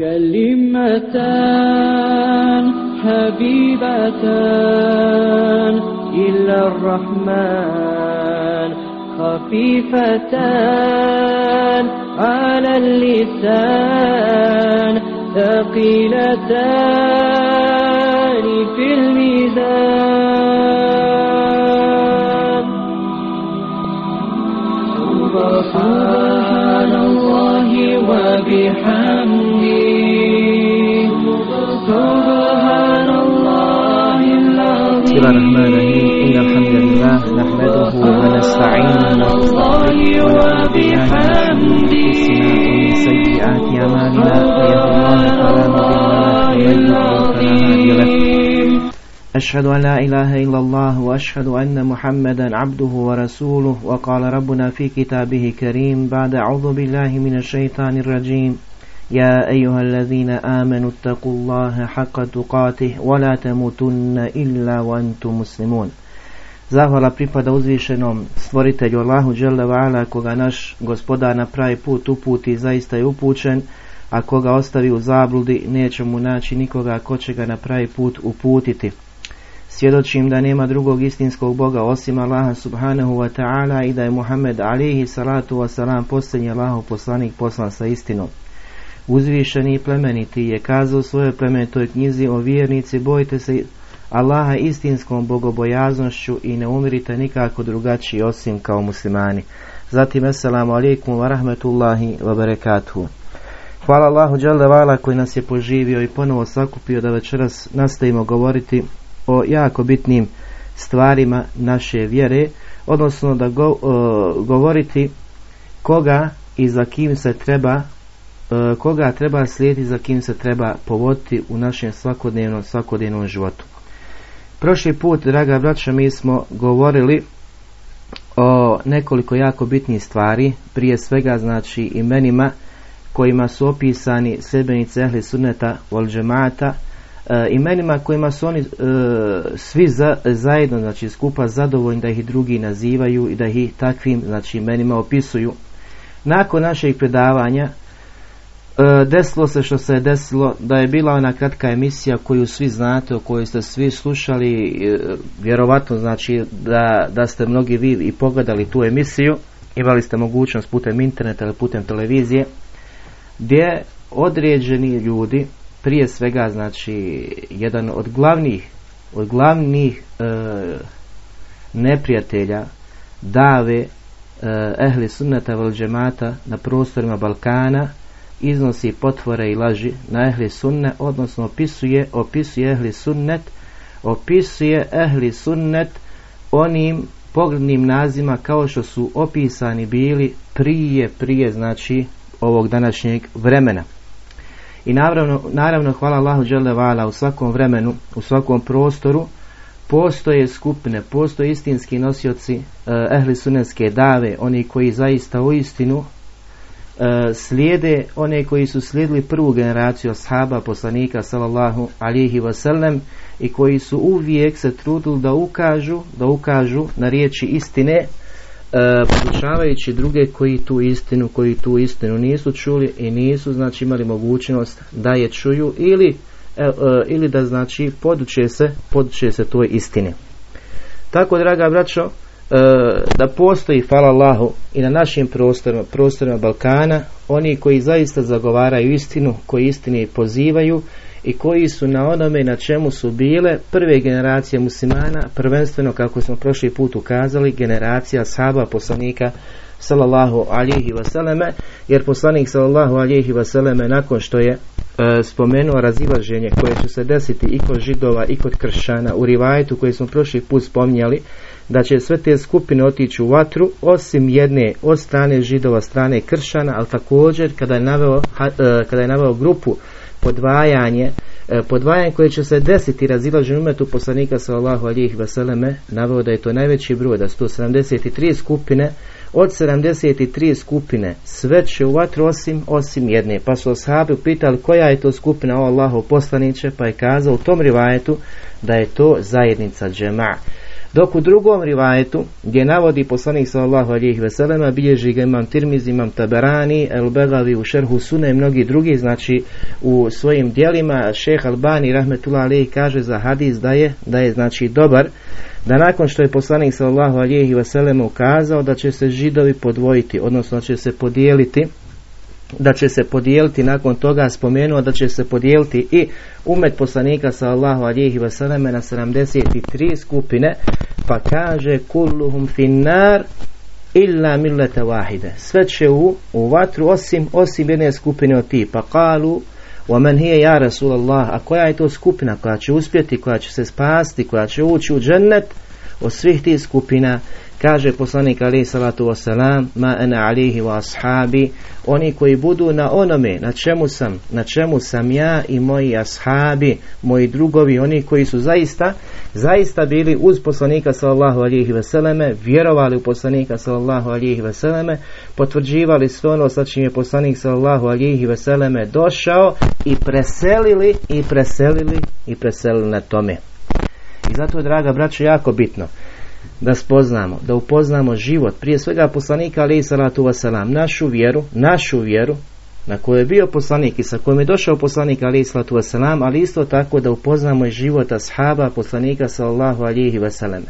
كلمتان حبيبتان إلى الرحمن خفيفتان على اللسان ثقيلتان في الميزان. سبحان الله وبحمده. الرحمن الرحيم. إن الحمد لله نحمده ونستعينه ونستغفره. أنفسنا ومن سيئات أعمالنا من الله فلا مضل له ومن يضلل فلا هادي أشهد أن لا إله إلا الله وأشهد أن محمدا عبده ورسوله. وقال ربنا في كتابه كريم بعد أعوذ بالله من الشيطان الرجيم. يا أيها الذين آمنوا اتقوا الله حق تقاته ولا تموتن إلا وأنتم مسلمون Zahvala pripada uzvišenom stvoritelju Allahu Đele Vala koga naš gospodar na pravi put uputi zaista je upućen, a koga ostavi u zabludi neće mu naći nikoga ko će ga na pravi put uputiti. Svjedočim da nema drugog istinskog Boga osim Allaha subhanahu wa ta'ala i da je Muhammed alihi salatu wa salam posljednji Allahov poslanik poslan sa istinom. Uzvišeni i plemeniti je kazao svojoj plemenitoj knjizi o vjernici bojte se Allaha istinskom bogobojaznošću i ne umirite nikako drugačiji osim kao muslimani. Zatim, assalamu alaikum wa rahmetullahi wa barakatuhu. Hvala Allahu Đale Vala koji nas je poživio i ponovo sakupio da večeras nastavimo govoriti o jako bitnim stvarima naše vjere, odnosno da go, govoriti koga i za kim se treba koga treba slijediti, za kim se treba povoditi u našem svakodnevnom, svakodnevnom životu. Prošli put, draga braća, mi smo govorili o nekoliko jako bitnih stvari, prije svega znači imenima kojima su opisani sljedbenici ehli sunneta vol džemata, e, imenima kojima su oni e, svi za, zajedno, znači skupa zadovoljni da ih drugi nazivaju i da ih takvim znači imenima opisuju. Nakon našeg predavanja E, desilo se što se desilo da je bila ona kratka emisija koju svi znate, o kojoj ste svi slušali, e, vjerovatno znači da, da ste mnogi vi i pogledali tu emisiju, imali ste mogućnost putem interneta ili putem televizije, gdje određeni ljudi, prije svega znači jedan od glavnih, od glavnih e, neprijatelja dave e, ehli sunnata vel džemata na prostorima Balkana iznosi potvore i laži na ehli sunne, odnosno opisuje, opisuje ehli sunnet, opisuje ehli sunnet onim poglednim nazima kao što su opisani bili prije, prije znači ovog današnjeg vremena. I naravno, naravno hvala Allahu Vala u svakom vremenu, u svakom prostoru postoje skupine, postoje istinski nosioci eh, ehli sunnetske dave, oni koji zaista u istinu slijede one koji su slijedili prvu generaciju ashaba poslanika sallallahu alihi wasallam i koji su uvijek se trudili da ukažu, da ukažu na riječi istine e, podučavajući druge koji tu istinu, koji tu istinu nisu čuli i nisu znači imali mogućnost da je čuju ili, e, ili da znači poduče se, poduče se toj istini. Tako draga braćo, E, da postoji, hvala Allahu, i na našim prostorima, prostorima Balkana, oni koji zaista zagovaraju istinu, koji istini pozivaju i koji su na onome na čemu su bile prve generacije muslimana, prvenstveno kako smo prošli put ukazali, generacija sahaba poslanika sallallahu alihi wasallam jer poslanik sallallahu alihi wasallam nakon što je e, spomenuo razilaženje koje će se desiti i kod židova i kod kršćana u rivajetu koji smo prošli put spominjali da će sve te skupine otići u vatru osim jedne od strane židova strane kršćana ali također kada je naveo, e, kada je naveo grupu podvajanje e, podvajanje koje će se desiti razilažen umetu poslanika sallallahu alihi wasallam naveo da je to najveći broj da su 173 skupine od 73 skupine sve će u vatru osim, osim jedne. Pa su ashabi pitali koja je to skupina o Allahu poslaniće, pa je kazao u tom rivajetu da je to zajednica džema. Dok u drugom rivajetu, gdje navodi poslanik sallallahu alihi veselema, bilježi ga imam Tirmiz, imam Taberani, El Begavi u Šerhu Sune i mnogi drugi, znači u svojim dijelima šeh Albani rahmetullah alihi kaže za hadis da je, da je znači dobar, da nakon što je poslanik sallallahu alihi veselema ukazao da će se židovi podvojiti, odnosno da će se podijeliti da će se podijeliti nakon toga spomenuo da će se podijeliti i umet poslanika sallallahu alihi wasallam na 73 skupine pa kaže kulluhum finnar illa millete wahide sve će u, u vatru osim osim jedne skupine od tipa kalu ومن هي ja Rasulallah a koja je to skupina koja će uspjeti, koja će se spasti, koja će ući u džennet od svih tih skupina Kaže poslanik ali salatu wasalam, ma ana alihi wa ashabi, oni koji budu na onome, na čemu sam, na čemu sam ja i moji ashabi, moji drugovi, oni koji su zaista, zaista bili uz poslanika sallallahu alihi veseleme, vjerovali u poslanika sallallahu alihi veseleme, potvrđivali sve ono sa čim je poslanik sallallahu alihi veseleme došao i preselili, i preselili, i preselili na tome. I zato draga braćo, jako bitno da spoznamo, da upoznamo život, prije svega poslanika ali salatu wasalam, našu vjeru, našu vjeru, na kojoj je bio poslanik i sa kojom je došao poslanik ali salatu wasalam, ali isto tako da upoznamo i život ashaba poslanika sallahu alihi wasalam.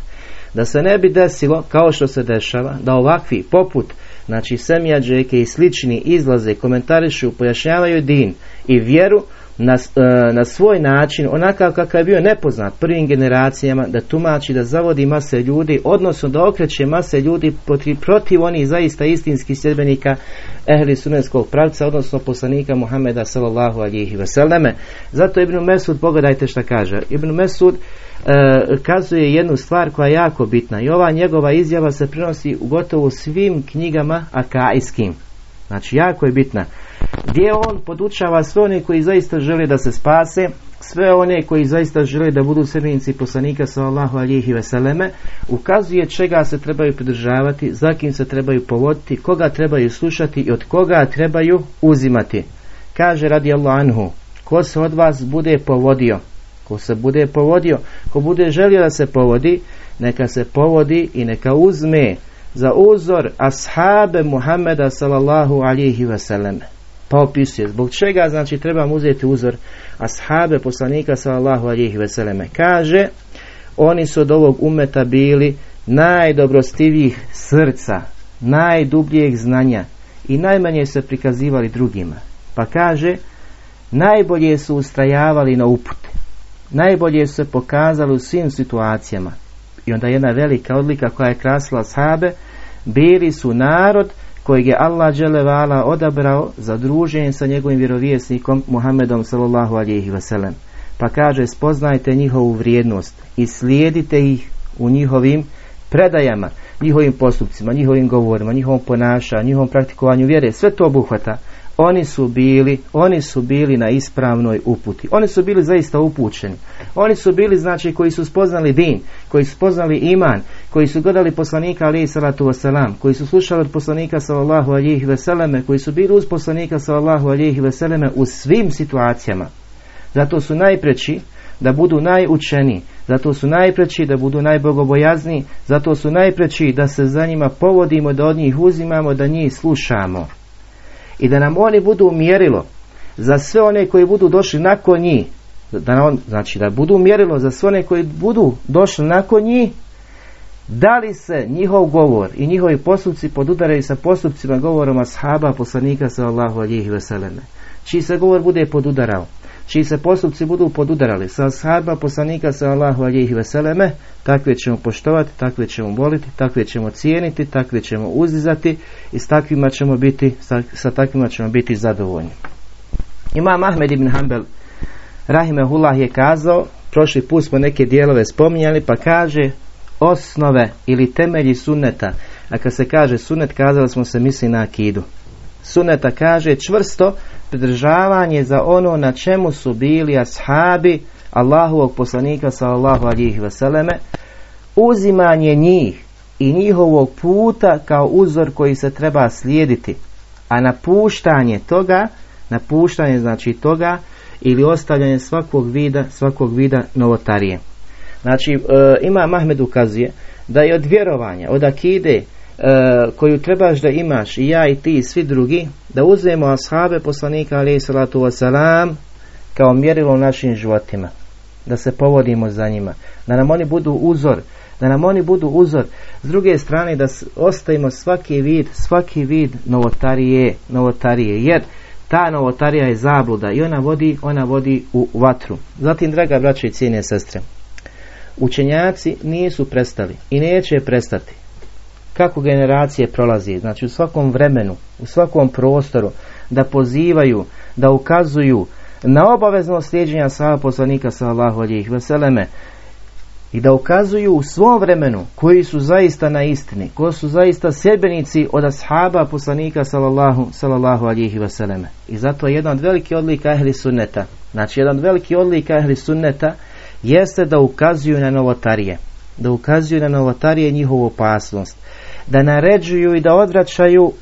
Da se ne bi desilo, kao što se dešava, da ovakvi, poput, znači semjađeke i slični izlaze, komentarišu, pojašnjavaju din i vjeru, na, e, na svoj način, onakav kakav je bio nepoznat prvim generacijama, da tumači, da zavodi mase ljudi, odnosno da okreće mase ljudi protiv, protiv onih zaista istinskih sljedbenika ehli sunetskog pravca, odnosno poslanika Muhameda sallallahu alihi vseleme. Zato Ibn Mesud, pogledajte šta kaže. Ibn Mesud e, kazuje jednu stvar koja je jako bitna i ova njegova izjava se prenosi u gotovo svim knjigama akajskim. Znači jako je bitna gdje on podučava sve one koji zaista žele da se spase, sve one koji zaista žele da budu sebenici poslanika sallallahu alihi veseleme, ukazuje čega se trebaju pridržavati, za kim se trebaju povoditi, koga trebaju slušati i od koga trebaju uzimati. Kaže radi Allah anhu, ko se od vas bude povodio, ko se bude povodio, ko bude želio da se povodi, neka se povodi i neka uzme za uzor ashabe Muhammeda sallallahu alihi veseleme pa opisuje zbog čega znači trebamo uzeti uzor ashabe poslanika sallallahu alihi veseleme kaže oni su od ovog umeta bili najdobrostivijih srca najdubljeg znanja i najmanje se prikazivali drugima. Pa kaže najbolje su ustrajavali na upute najbolje su se pokazali u svim situacijama. I onda jedna velika odlika koja je krasila ashabe bili su narod kojeg je Allah dželevala odabrao za druženje sa njegovim vjerovjesnikom Muhammedom sallallahu alihi wasallam. Pa kaže spoznajte njihovu vrijednost i slijedite ih u njihovim predajama, njihovim postupcima, njihovim govorima, njihovom ponašanju, njihovom praktikovanju vjere, sve to obuhvata oni su bili, oni su bili na ispravnoj uputi. Oni su bili zaista upućeni. Oni su bili znači koji su spoznali din, koji su spoznali iman, koji su gledali poslanika alaihi salatu wasalam, koji su slušali od poslanika sallallahu alihi veseleme, koji su bili uz poslanika sallallahu alihi veseleme u svim situacijama. Zato su najpreći da budu najučeni, zato su najpreći da budu najbogobojazni, zato su najpreći da se za njima povodimo, da od njih uzimamo, da njih slušamo i da nam oni budu mjerilo za sve one koji budu došli nakon njih. Da on, znači da budu mjerilo za sve one koji budu došli nakon njih da li se njihov govor i njihovi postupci podudaraju sa postupcima govorom ashaba poslanika sallallahu alihi veseleme čiji se govor bude podudarao čiji se postupci budu podudarali sa ashabima poslanika sallallahu alihi veseleme, takve ćemo poštovati, takve ćemo voliti, takve ćemo cijeniti, takve ćemo uzdizati i s takvima ćemo biti, sa, sa takvima ćemo biti zadovoljni. Imam Ahmed ibn Hanbel Rahimehullah je kazao, prošli put smo neke dijelove spominjali, pa kaže osnove ili temelji sunneta, a kad se kaže sunnet, kazali smo se misli na akidu. Sunneta kaže čvrsto pridržavanje za ono na čemu su bili ashabi Allahovog poslanika sallallahu alihi vseleme, uzimanje njih i njihovog puta kao uzor koji se treba slijediti, a napuštanje toga, napuštanje znači toga ili ostavljanje svakog vida, svakog vida novotarije. Znači, e, ima Mahmed ukazuje da je od vjerovanja, od akide koju trebaš da imaš i ja i ti i svi drugi, da uzmemo ashabe poslanika alaih salatu wasalam kao mjerilo u našim životima. Da se povodimo za njima. Da nam oni budu uzor. Da nam oni budu uzor. S druge strane da ostavimo svaki vid, svaki vid novotarije, novotarije. Jer ta novotarija je zabluda i ona vodi, ona vodi u vatru. Zatim, draga braće i cijene sestre, učenjaci nisu prestali i neće prestati. Kako generacije prolazi, znači u svakom vremenu, u svakom prostoru, da pozivaju, da ukazuju na obavezno slijeđenja sahaba poslanika sallahu alijih veseleme i da ukazuju u svom vremenu koji su zaista na istini, koji su zaista sedbenici od ashaba poslanika sallallahu, sallallahu alihi vseleme. I zato je jedan od veliki odlika ehli sunneta, znači jedan od veliki odlika ehli sunneta jeste da ukazuju na novotarije, da ukazuju na novotarije njihovu opasnost, da naređuju i da odvraćaju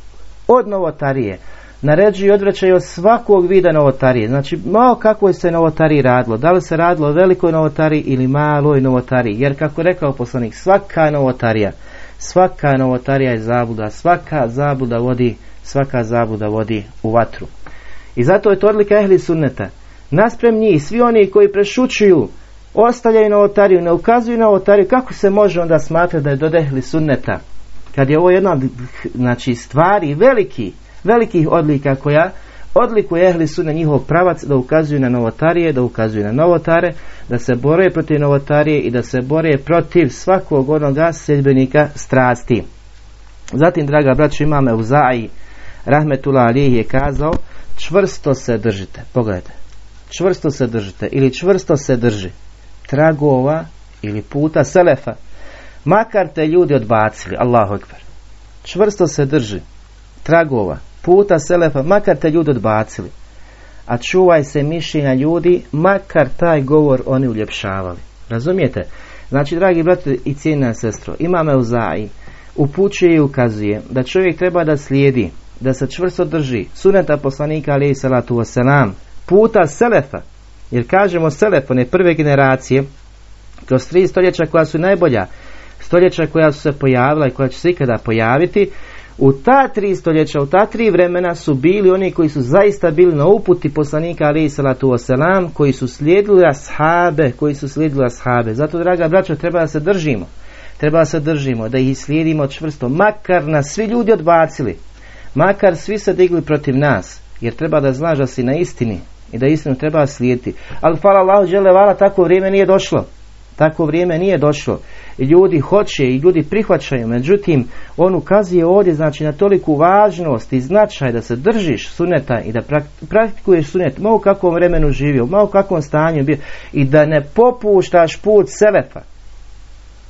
od novotarije, naređuju i odvraćaju od svakog vida novotarije. Znači, malo kako je se novotariji radilo. Da li se radilo o velikoj novotariji ili maloj novotariji. Jer, kako rekao poslanik, svaka novotarija, svaka novotarija je zabuda, svaka zabuda vodi, svaka zabuda vodi u vatru. I zato je to odlika ehli sunneta. Nasprem njih, svi oni koji prešućuju, ostavljaju novotariju, ne ukazuju novotariju, kako se može onda smatrati da je dodehli sunneta? Kad je ovo jedna od znači, stvari veliki, velikih odlika koja odlikuje ehli su na njihov pravac da ukazuju na novotarije, da ukazuju na novotare, da se bore protiv novotarije i da se bore protiv svakog onoga sedbenika strasti. Zatim, draga braćo, imame u Zaji, Rahmetullah Ali je kazao, čvrsto se držite, pogledajte, čvrsto se držite ili čvrsto se drži tragova ili puta selefa, makar te ljudi odbacili, Allahu ekber, čvrsto se drži tragova puta Selefa, makar te ljudi odbacili. A čuvaj se mišljenja ljudi, makar taj govor oni uljepšavali. Razumijete? Znači, dragi brate i cijena sestro, imame u zaji, upućuje i ukazuje da čovjek treba da slijedi, da se čvrsto drži suneta poslanika alaihi salatu wasalam, puta Selefa, jer kažemo Selef, one prve generacije, kroz tri stoljeća koja su najbolja, stoljeća koja su se pojavila i koja će se ikada pojaviti, u ta tri stoljeća, u ta tri vremena su bili oni koji su zaista bili na uputi poslanika alaihi salatu wasalam, koji su slijedili ashabe, koji su slijedili ashabe. Zato, draga braćo, treba da se držimo. Treba da se držimo, da ih slijedimo čvrsto. Makar nas svi ljudi odbacili, makar svi se digli protiv nas, jer treba da znaš da si na istini i da istinu treba slijediti. Ali, hvala Allahu, vala, tako vrijeme nije došlo. Tako vrijeme nije došlo. Ljudi hoće i ljudi prihvaćaju. Međutim, on ukazuje ovdje znači na toliku važnost i značaj da se držiš suneta i da praktikuješ sunet malo u kakvom vremenu živio, malo u kakvom stanju bio i da ne popuštaš put selefa.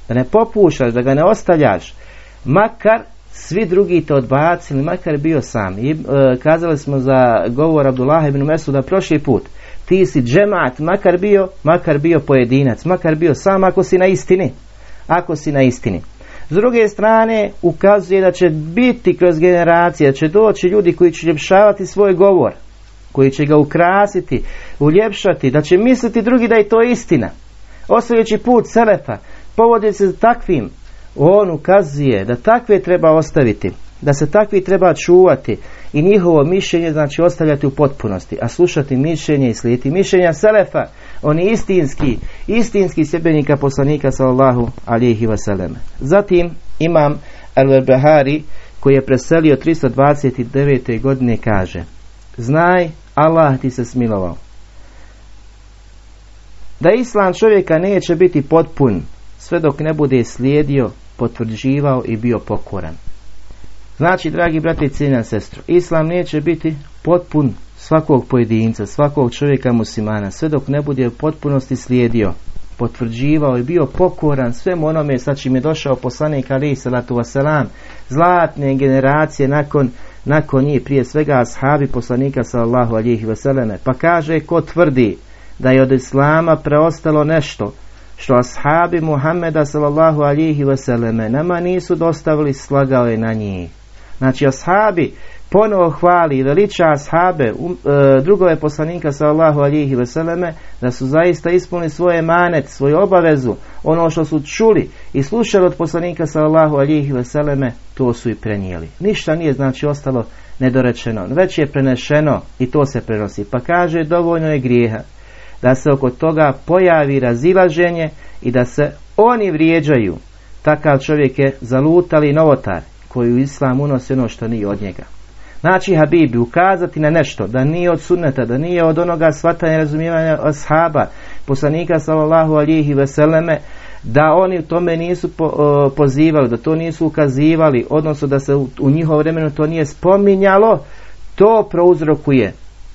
Da ne popuštaš, da ga ne ostavljaš. Makar svi drugi te odbacili, makar bio sam. I e, kazali smo za govor Abdullah ibn Mesuda prošli put ti si džemat, makar bio, makar bio pojedinac, makar bio sam ako si na istini. Ako si na istini. S druge strane, ukazuje da će biti kroz generacije, da će doći ljudi koji će ljepšavati svoj govor, koji će ga ukrasiti, uljepšati, da će misliti drugi da je to istina. Ostavljajući put Selefa, povodi se takvim, on ukazuje da takve treba ostaviti, da se takvi treba čuvati i njihovo mišljenje znači ostavljati u potpunosti, a slušati mišljenje i slijediti mišljenja Selefa, oni istinski, istinski sjebenika poslanika sallallahu alihi wasallam. Zatim imam Al-Bahari koji je preselio 329. godine kaže Znaj, Allah ti se smilovao. Da islam čovjeka neće biti potpun sve dok ne bude slijedio, potvrđivao i bio pokoran. Znači, dragi brati i cijenja sestro, Islam neće biti potpun svakog pojedinca, svakog čovjeka muslimana, sve dok ne bude u potpunosti slijedio, potvrđivao i bio pokoran svemu onome sa čim je došao poslanik Ali salatu wasalam, zlatne generacije nakon, nakon njih, prije svega ashabi poslanika sallallahu alihi wasalame. Pa kaže ko tvrdi da je od Islama preostalo nešto što ashabi Muhammeda sallallahu alihi wasalame nama nisu dostavili slagao je na njih. Znači ashabi ponovo hvali i veliča ashabe, um, e, drugove poslanika sallahu alihi veseleme, da su zaista ispunili svoje manet, svoju obavezu, ono što su čuli i slušali od poslanika sallallahu alihi veseleme, to su i prenijeli. Ništa nije znači ostalo nedorečeno, već je prenešeno i to se prenosi. Pa kaže dovoljno je grijeha da se oko toga pojavi razilaženje i da se oni vrijeđaju. Takav čovjek je zalutali novotar koji u islam unosi ono što nije od njega. Znači Habibi ukazati na nešto da nije od sunneta, da nije od onoga shvatanja razumijevanja ashaba, poslanika sallallahu alihi veseleme, da oni u tome nisu pozivali, da to nisu ukazivali, odnosno da se u, u njihovo vremenu to nije spominjalo, to prouzrokuje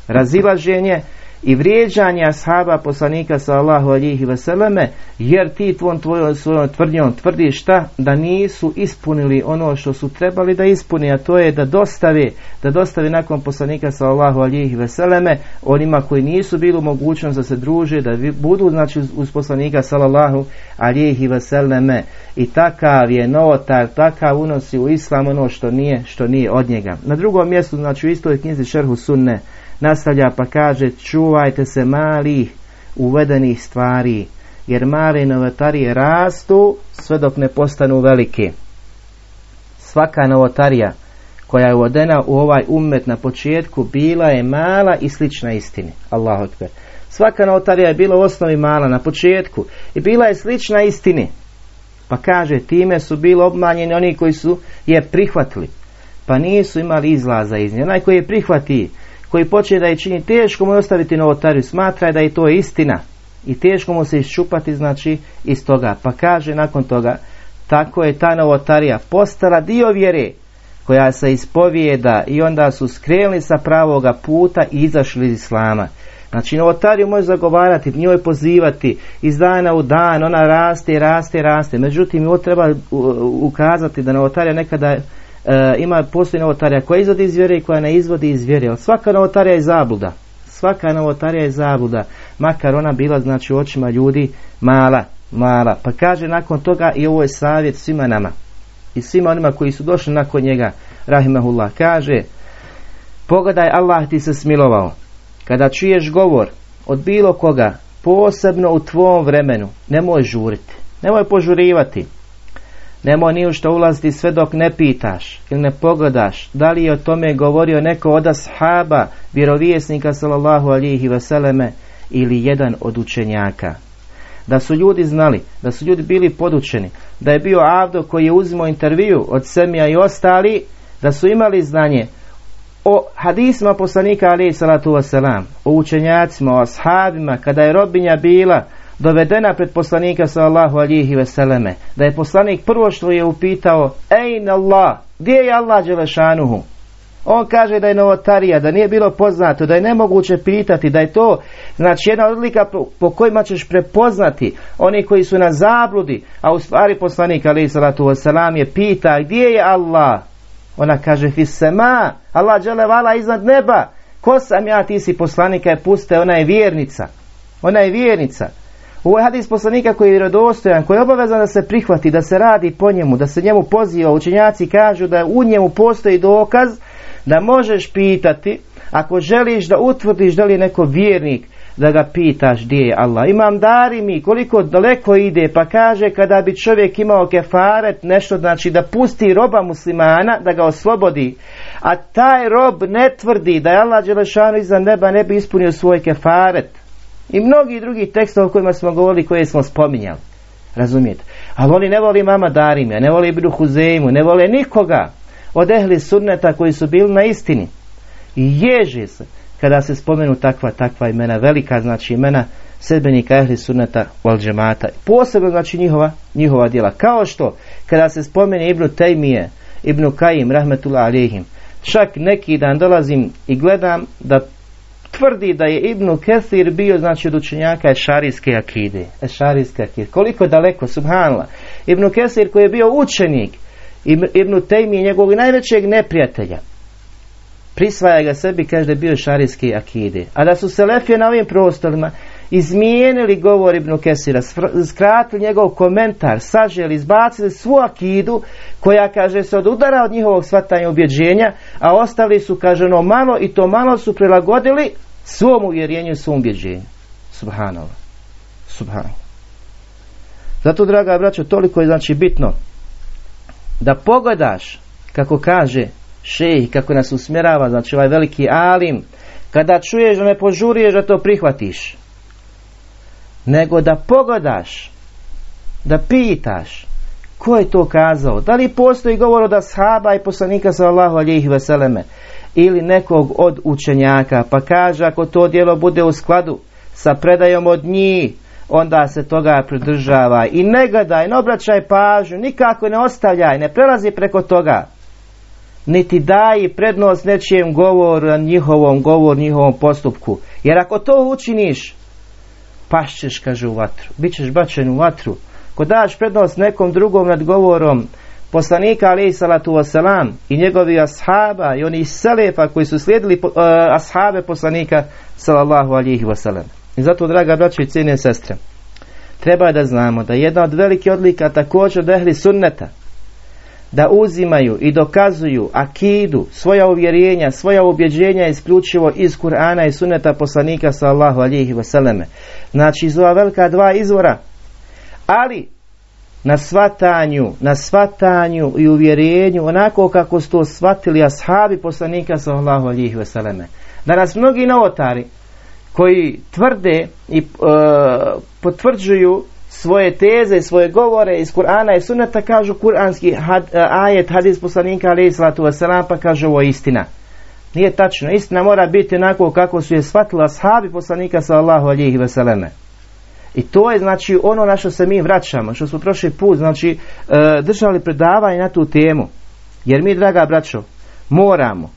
razilaženje i vrijeđanje ashaba poslanika sallahu alihi vseleme jer ti tvojom tvojom svojom tvrdnjom tvrdiš šta? Da nisu ispunili ono što su trebali da ispuni a to je da dostave da dostave nakon poslanika sallahu alihi veseleme onima koji nisu bili u mogućnosti da se druže da budu znači uz poslanika sallahu alihi veseleme. I takav je novotar takav unosi u islam ono što nije što nije od njega. Na drugom mjestu znači u istoj knjizi šerhu sunne nastavlja pa kaže čuvajte se malih uvedenih stvari jer male novotarije rastu sve dok ne postanu velike svaka novotarija koja je uvedena u ovaj ummet na početku bila je mala i slična istini. Allah akbar. Svaka novotarija je bila u osnovi mala na početku i bila je slična istini. Pa kaže time su bili obmanjeni oni koji su je prihvatili pa nisu imali izlaza iz nje. Onaj koji je prihvati koji počne da je čini teško mu je ostaviti novotariju, smatra da je to istina i teško mu se iščupati znači iz toga. Pa kaže nakon toga, tako je ta novotarija postala dio vjere koja se ispovijeda i onda su skrenuli sa pravoga puta i izašli iz islama. Znači novotariju može zagovarati, njoj pozivati iz dana u dan, ona raste, raste, raste. Međutim, ovo treba ukazati da novotarija nekada e, ima postoji novotarija koja izvodi iz vjere i koja ne izvodi iz vjere. Ali svaka novotarija je zabluda. Svaka novotarija je zabluda. Makar ona bila znači u očima ljudi mala, mala. Pa kaže nakon toga i ovo je savjet svima nama. I svima onima koji su došli nakon njega. Rahimahullah kaže Pogledaj Allah ti se smilovao. Kada čuješ govor od bilo koga, posebno u tvom vremenu, nemoj žuriti. Nemoj požurivati. Nemoj ni u što ulaziti sve dok ne pitaš ili ne pogledaš da li je o tome govorio neko od ashaba, vjerovjesnika sallallahu alihi vseleme ili jedan od učenjaka. Da su ljudi znali, da su ljudi bili podučeni, da je bio Avdo koji je uzimao intervju od Semija i ostali, da su imali znanje o hadisma poslanika alihi salatu wasalam, o učenjacima, o ashabima, kada je robinja bila dovedena pred poslanika sallallahu alihi veseleme, da je poslanik prvo što je upitao, ejn Allah, gdje je Allah Đelešanuhu? On kaže da je novotarija, da nije bilo poznato, da je nemoguće pitati, da je to znači jedna odlika po, kojima ćeš prepoznati oni koji su na zabludi, a u stvari poslanik alaih salatu wasalam je pita gdje je Allah? Ona kaže fisema, Allah vala iznad neba. Ko sam ja, ti si poslanika je puste, ona je vjernica. Ona je vjernica. Ovo je hadis poslanika koji je vjerodostojan, koji je obavezan da se prihvati, da se radi po njemu, da se njemu poziva. Učenjaci kažu da u njemu postoji dokaz da možeš pitati, ako želiš da utvrdiš da li je neko vjernik, da ga pitaš gdje je Allah. Imam dari mi koliko daleko ide pa kaže kada bi čovjek imao kefaret nešto znači da pusti roba muslimana da ga oslobodi a taj rob ne tvrdi da je Allah Đelešanu iza neba ne bi ispunio svoj kefaret i mnogi drugi tekstova o kojima smo govorili, koje smo spominjali. Razumijete? Ali oni ne voli mama Darimja, ne voli Ibnu Huzeimu, ne vole nikoga od ehli sunneta koji su bili na istini. I ježi se kada se spomenu takva, takva imena, velika znači imena sedbenika ehli sunneta wal džemata. Posebno znači njihova, njihova djela. Kao što kada se spomene Ibnu Tejmije, Ibnu Kajim, rahmetullah alihim, čak neki dan dolazim i gledam da tvrdi da je Ibnu Kesir bio znači od učenjaka Ešarijske akide. Ešarijske akide. Koliko daleko, subhanallah. Ibnu Kesir koji je bio učenik Ibnu Tejmi njegovog najvećeg neprijatelja. Prisvaja ga sebi, kaže da je bio šarijski akide. A da su se lefije na ovim prostorima izmijenili govor Ibnu Kesira, skratili njegov komentar, saželi, izbacili svu akidu koja, kaže, se od udara od njihovog svatanja ubjeđenja, a ostali su, kaže, ono malo i to malo su prilagodili svom uvjerenju i svom ubjeđenju. Subhanallah. Subhanallah. Zato, draga braćo, toliko je znači bitno da pogledaš, kako kaže šejh, kako nas usmjerava, znači ovaj veliki alim, kada čuješ da ne požuriješ da to prihvatiš, nego da pogledaš, da pitaš, ko je to kazao? Da li postoji govor od ashaba i poslanika sallahu alijih veseleme ili nekog od učenjaka pa kaže ako to djelo bude u skladu sa predajom od njih onda se toga pridržava i ne gledaj, ne obraćaj pažnju, nikako ne ostavljaj, ne prelazi preko toga. Niti daj prednost nečijem govoru, njihovom govoru, njihovom postupku. Jer ako to učiniš, pašćeš, kaže, u vatru. Bićeš bačen u vatru. Ko daš prednost nekom drugom nad govorom poslanika alaih salatu wasalam i njegovi ashaba i oni selefa koji su slijedili uh, ashabe poslanika sallallahu alihi wasalam. I zato, draga braće i cijene sestre, treba da znamo da jedna od velike odlika također dehli sunneta, da uzimaju i dokazuju akidu, svoja uvjerenja, svoja ubjeđenja isključivo iz Kur'ana i sunneta poslanika sallahu alihi wasalame. Znači iz ova velika dva izvora, ali na svatanju, na svatanju i uvjerenju onako kako su to shvatili ashabi poslanika sallahu alihi wasalame. Danas mnogi novotari koji tvrde i e, potvrđuju svoje teze, svoje govore iz Kur'ana i Sunneta kažu kuranski had, e, ajet, hadis poslanika alaihi salatu wasalam pa kaže ovo istina. Nije tačno. Istina mora biti onako kako su je shvatila ashabi poslanika sallahu alihi wasalame. I to je znači ono na što se mi vraćamo, što smo prošli put, znači e, držali predavanje na tu temu. Jer mi, draga braćo, moramo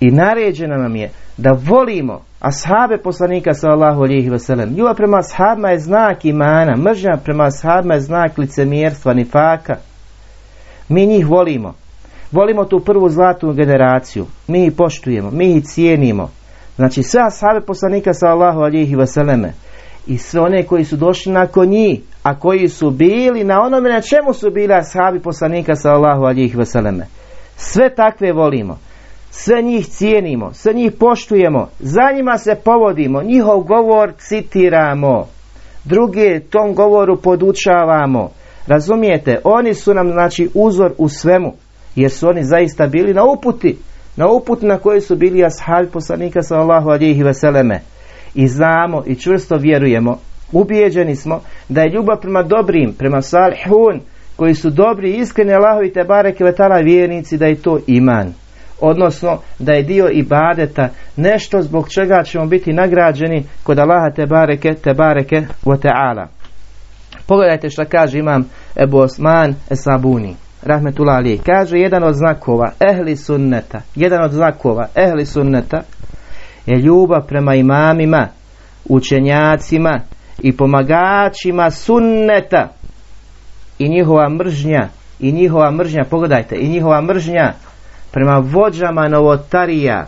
i naređeno nam je da volimo ashabe poslanika sallallahu alihi wasallam. Ljubav prema ashabima je znak imana, mržnja prema ashabima je znak licemjerstva, nifaka. Mi njih volimo. Volimo tu prvu zlatnu generaciju. Mi ih poštujemo, mi ih cijenimo. Znači sve ashabe poslanika sallallahu alihi wasallam i sve one koji su došli nakon njih, a koji su bili na onome na čemu su bili ashabi poslanika sallallahu alihi wasallam. Sve takve volimo sve njih cijenimo, sve njih poštujemo, za njima se povodimo, njihov govor citiramo, druge tom govoru podučavamo. Razumijete, oni su nam znači uzor u svemu, jer su oni zaista bili na uputi, na uputi na koji su bili ashabi poslanika sallallahu alihi veseleme. I znamo i čvrsto vjerujemo, ubijeđeni smo da je ljubav prema dobrim, prema salihun, koji su dobri, iskreni Allahovi te bareke vjernici, da je to iman odnosno da je dio ibadeta nešto zbog čega ćemo biti nagrađeni kod Allaha te bareke te bareke wa ta'ala. Pogledajte što kaže imam Ebu Osman Esabuni. Rahmetullah Ali. Kaže jedan od znakova ehli sunneta, jedan od znakova ehli sunneta je ljubav prema imamima, učenjacima i pomagačima sunneta i njihova mržnja i njihova mržnja, pogledajte, i njihova mržnja prema vođama novotarija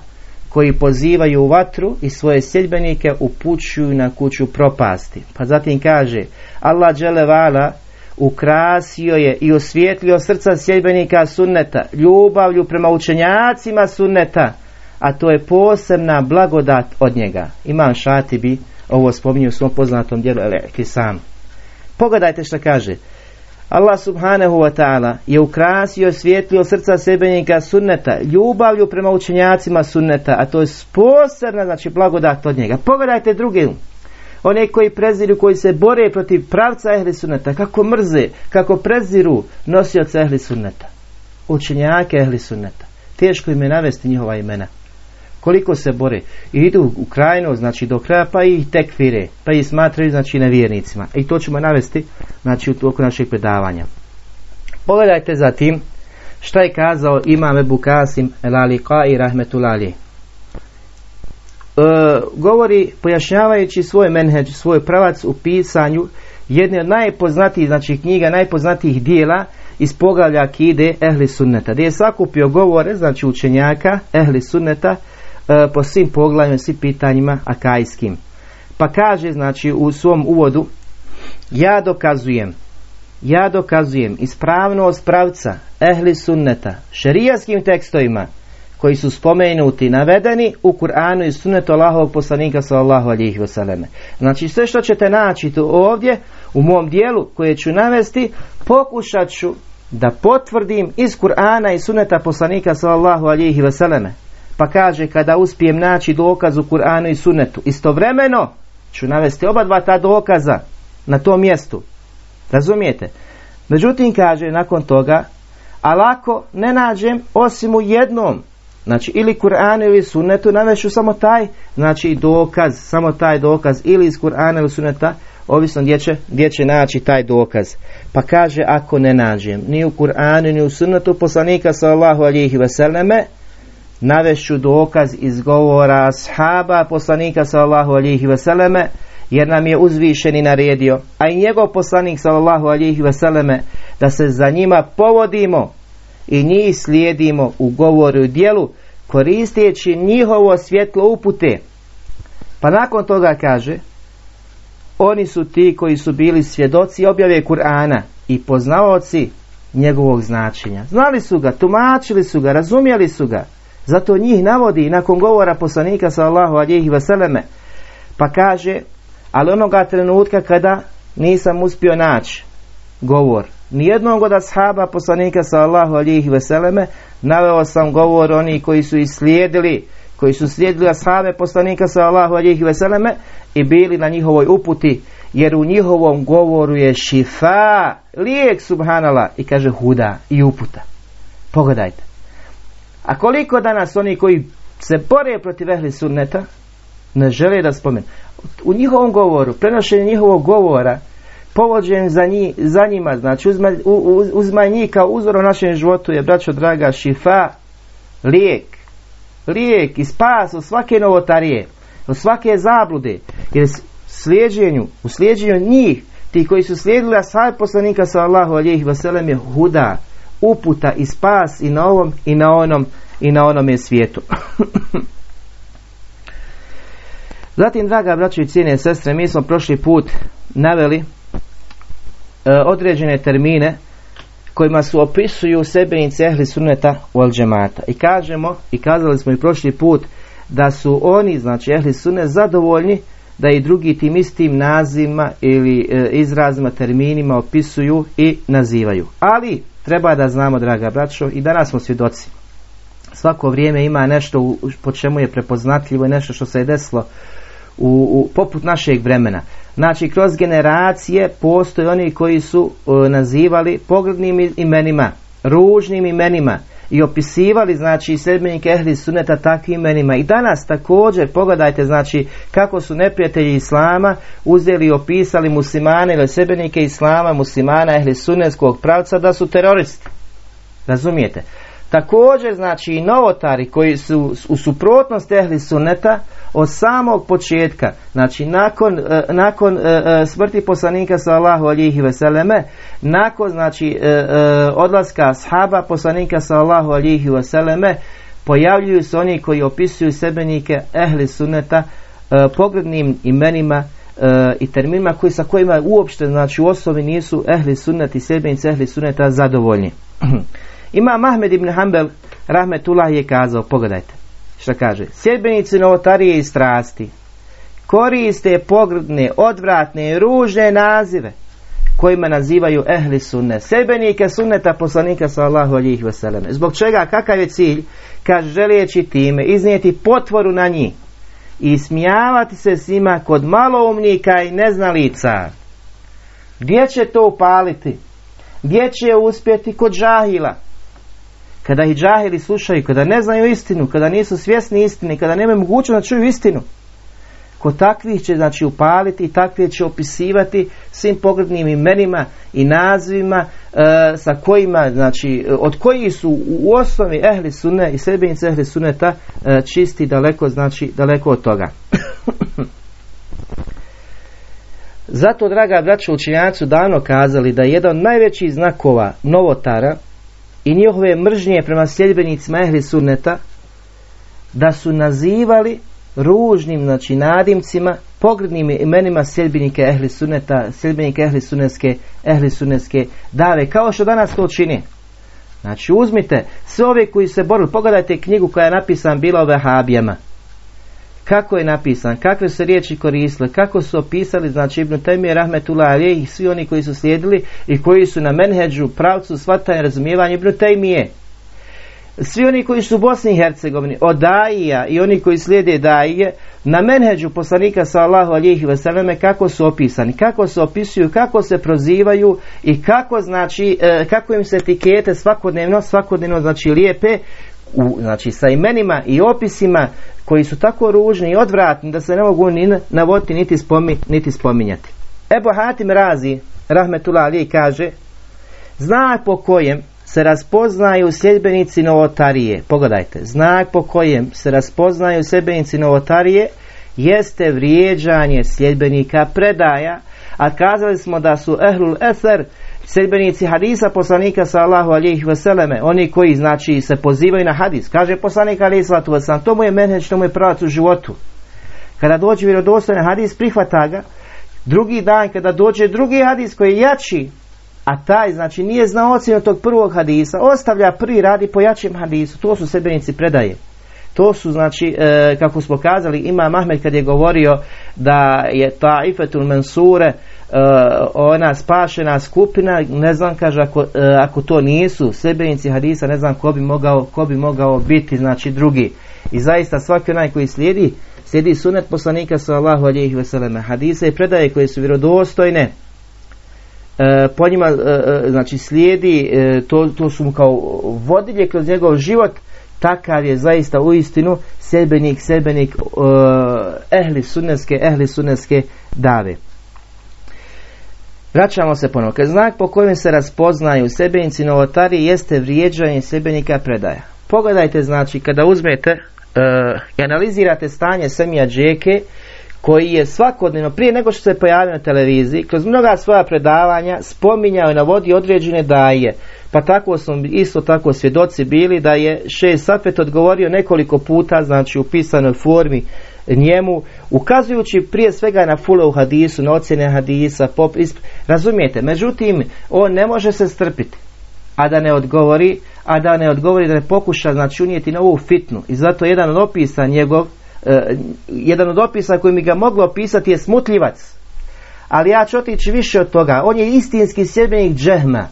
koji pozivaju u vatru i svoje sljedbenike upućuju na kuću propasti. Pa zatim kaže Allah dželevala ukrasio je i osvijetlio srca sljedbenika sunneta ljubavlju prema učenjacima sunneta a to je posebna blagodat od njega. Imam bi ovo spominju u svom poznatom dijelu Elekri sam. Pogledajte što kaže. Allah subhanahu wa ta'ala je ukrasio svjetlio srca sebenika sunneta, ljubavlju prema učenjacima sunneta, a to je posebna, znači blagodat od njega. Pogledajte druge, one koji preziru, koji se bore protiv pravca ehli sunneta, kako mrze, kako preziru nosioca ehli sunneta, učenjake ehli sunneta. Teško im je navesti njihova imena koliko se bore i idu u krajinu, znači do kraja, pa ih tekfire, pa ih smatraju znači nevjernicima. I to ćemo navesti znači u toku našeg predavanja. Pogledajte zatim šta je kazao Imam Ebu Kasim El i Rahmetulali. E, govori pojašnjavajući svoj menheđ, svoj pravac u pisanju jedne od najpoznatijih znači knjiga, najpoznatijih dijela iz poglavlja akide Ehli Sunneta, gdje je sakupio govore, znači učenjaka Ehli Sunneta, po svim poglavljima, svim pitanjima akajskim. Pa kaže, znači, u svom uvodu, ja dokazujem, ja dokazujem ispravnost pravca ehli sunneta šerijaskim tekstovima koji su spomenuti, navedeni u Kur'anu i sunetu Allahovog poslanika sallallahu alihi vseleme. Znači sve što ćete naći tu ovdje u mom dijelu koje ću navesti, pokušat ću da potvrdim iz Kur'ana i suneta poslanika sallallahu alihi vseleme. Pa kaže kada uspijem naći dokaz u Kur'anu i sunetu, istovremeno ću navesti oba dva ta dokaza na tom mjestu. Razumijete? Međutim, kaže nakon toga, ali ako ne nađem osim u jednom, znači ili Kur'anu ili sunnetu, navešu samo taj, znači dokaz, samo taj dokaz, ili iz Kur'ana ili sunneta, ovisno gdje će, gdje će naći taj dokaz. Pa kaže, ako ne nađem, ni u Kur'anu, ni u sunnetu poslanika sallahu alihi vseleme, navešću dokaz iz govora ashaba poslanika sallahu alihi vseleme, jer nam je uzvišeni naredio, a i njegov poslanik sallallahu alihi vseleme, da se za njima povodimo i njih slijedimo u govoru i djelu, koristeći njihovo svjetlo upute. Pa nakon toga kaže, oni su ti koji su bili svjedoci objave Kur'ana i poznavaoci njegovog značenja. Znali su ga, tumačili su ga, razumjeli su ga. Zato njih navodi nakon govora poslanika sallahu alihi vseleme. Pa kaže, ali onoga trenutka kada nisam uspio naći govor. Nijednog od ashaba poslanika sallahu alihi veseleme naveo sam govor oni koji su islijedili koji su slijedili ashabe poslanika sallahu alihi veseleme i bili na njihovoj uputi jer u njihovom govoru je šifa lijek subhanala i kaže huda i uputa pogledajte a koliko danas oni koji se bore protiv ehli sunneta ne žele da spomenu? U njihovom govoru, prenošenje njihovog govora, povođen za, njih, za njima, znači uzma, uzma njih kao uzor u našem životu je, braćo draga, šifa, lijek, lijek i spas od svake novotarije, od svake zablude, jer slijeđenju, u slijeđenju njih, ti koji su slijedili ashab poslanika sallahu alijih vaselem je huda, uputa i spas i na ovom i na onom i na onome svijetu. Zatim, draga braćo i cijene sestre, mi smo prošli put naveli e, određene termine kojima su opisuju sebe i ehli suneta u džemata. I kažemo, i kazali smo i prošli put, da su oni, znači ehli sunet, zadovoljni da i drugi tim istim nazivima ili e, izrazima, terminima opisuju i nazivaju. Ali treba da znamo, draga braćo, i danas smo svjedoci. Svako vrijeme ima nešto po čemu je prepoznatljivo i nešto što se je desilo u, u, poput našeg vremena. Znači, kroz generacije postoje oni koji su e, nazivali poglednim imenima, ružnim imenima i opisivali, znači, sedbenike ehli suneta takvim imenima. I danas također, pogledajte, znači, kako su neprijatelji Islama uzeli i opisali muslimane ili sebenike Islama, muslimana ehli sunetskog pravca da su teroristi. Razumijete? Također, znači, i novotari koji su u suprotnosti ehli sunneta, od samog početka, znači nakon, e, nakon e, e, smrti poslanika sallahu alihi veseleme, nakon znači odlaska shaba poslanika sallahu alihi veseleme, pojavljuju se oni koji opisuju sebenike ehli sunneta poglednim imenima i terminima koji sa kojima uopšte znači u osnovi nisu ehli sunnet i sebenici ehli sunneta zadovoljni. Ima Mahmed ibn Hanbel rahmetullah je kazao, pogledajte što kaže, sjedbenici novotarije i strasti koriste pogrdne, odvratne, ružne nazive kojima nazivaju ehli sunne, sebenike sunneta poslanika sallahu alijih vseleme. Zbog čega, kakav je cilj? Kaže, želijeći time iznijeti potvoru na njih i smijavati se s njima kod maloumnika i neznalica. Gdje će to upaliti? Gdje će uspjeti kod žahila? Kada ih džahili slušaju, kada ne znaju istinu, kada nisu svjesni istine, kada nemaju mogućnost da čuju istinu, kod takvih će znači upaliti i takvih će opisivati svim poglednim imenima i nazivima e, sa kojima, znači, od kojih su u osnovi ehli sunne i sebenice ehli suneta e, čisti daleko, znači, daleko od toga. Zato, draga braća učenjaci davno kazali da je jedan od najvećih znakova novotara i njihove mržnje prema sljedbenicima ehli sunneta da su nazivali ružnim znači nadimcima pogrednim imenima sljedbenike ehli sunneta sljedbenike ehli sunneske ehli sunneske dave kao što danas to čini Znači uzmite sve ove koji se borili, pogledajte knjigu koja je napisan bila o Vehabijama. Kako je napisan, kakve se riječi koristile, kako su opisali, znači Ibn Temije, Rahmetullah Ali i svi oni koji su slijedili i koji su na menheđu, pravcu, shvatanja, razumijevanja Ibn Temije. Svi oni koji su u Bosni i Hercegovini, od Daija i oni koji slijede Daije, na menheđu poslanika sallahu alihi vseleme kako su opisani, kako se opisuju, kako se prozivaju i kako znači, e, kako im se etikete svakodnevno, svakodnevno znači lijepe, u, znači sa imenima i opisima koji su tako ružni i odvratni da se ne mogu ni navoditi niti, spomi, niti spominjati. Ebu Hatim Razi, rahmetullah ali kaže, znak po kojem se raspoznaju sljedbenici novotarije. Pogledajte, znak po kojem se raspoznaju sljedbenici novotarije jeste vrijeđanje sljedbenika predaja, a kazali smo da su ehlul eser sljedbenici hadisa poslanika sallahu alijih veseleme, oni koji znači se pozivaju na hadis. Kaže poslanik alijih sallatu to mu je menheć, to mu je pravac u životu. Kada dođe vjerodostojni hadis, prihvata ga. Drugi dan, kada dođe drugi hadis koji je jači a taj znači nije znao ocjenu tog prvog hadisa, ostavlja prvi radi po jačem hadisu, to su sebenici predaje. To su znači, e, kako smo kazali, ima Mahmed kad je govorio da je ta Ifetul Mensure ona spašena skupina, ne znam kaže ako, e, ako to nisu sebenici hadisa, ne znam ko bi mogao, ko bi mogao biti znači drugi. I zaista svaki onaj koji slijedi, slijedi sunet poslanika sallallahu alejhi ve selleme, hadise i predaje koje su vjerodostojne, E, po njima e, e, znači slijedi to, to su mu kao vodilje kroz njegov život takav je zaista u istinu sebenik, sebenik ehli sunneske, ehli sunneske dave. Vraćamo se ponovno. Znak po kojem se raspoznaju sebenici novotari jeste vrijeđanje sebenika predaja. Pogledajte znači kada uzmete i analizirate stanje Semija Džeke koji je svakodnevno, prije nego što se pojavio na televiziji, kroz mnoga svoja predavanja spominjao i navodi određene daje. Pa tako smo isto tako svjedoci bili da je šest Safet odgovorio nekoliko puta, znači u pisanoj formi njemu, ukazujući prije svega na fule u hadisu, na ocjene hadisa, pop, razumijete, međutim, on ne može se strpiti, a da ne odgovori, a da ne odgovori, da ne pokuša, znači unijeti novu fitnu. I zato jedan od opisa njegov, E, jedan od opisa koji mi ga moglo opisati je smutljivac. Ali ja ću otići više od toga. On je istinski sjedbenik džehma.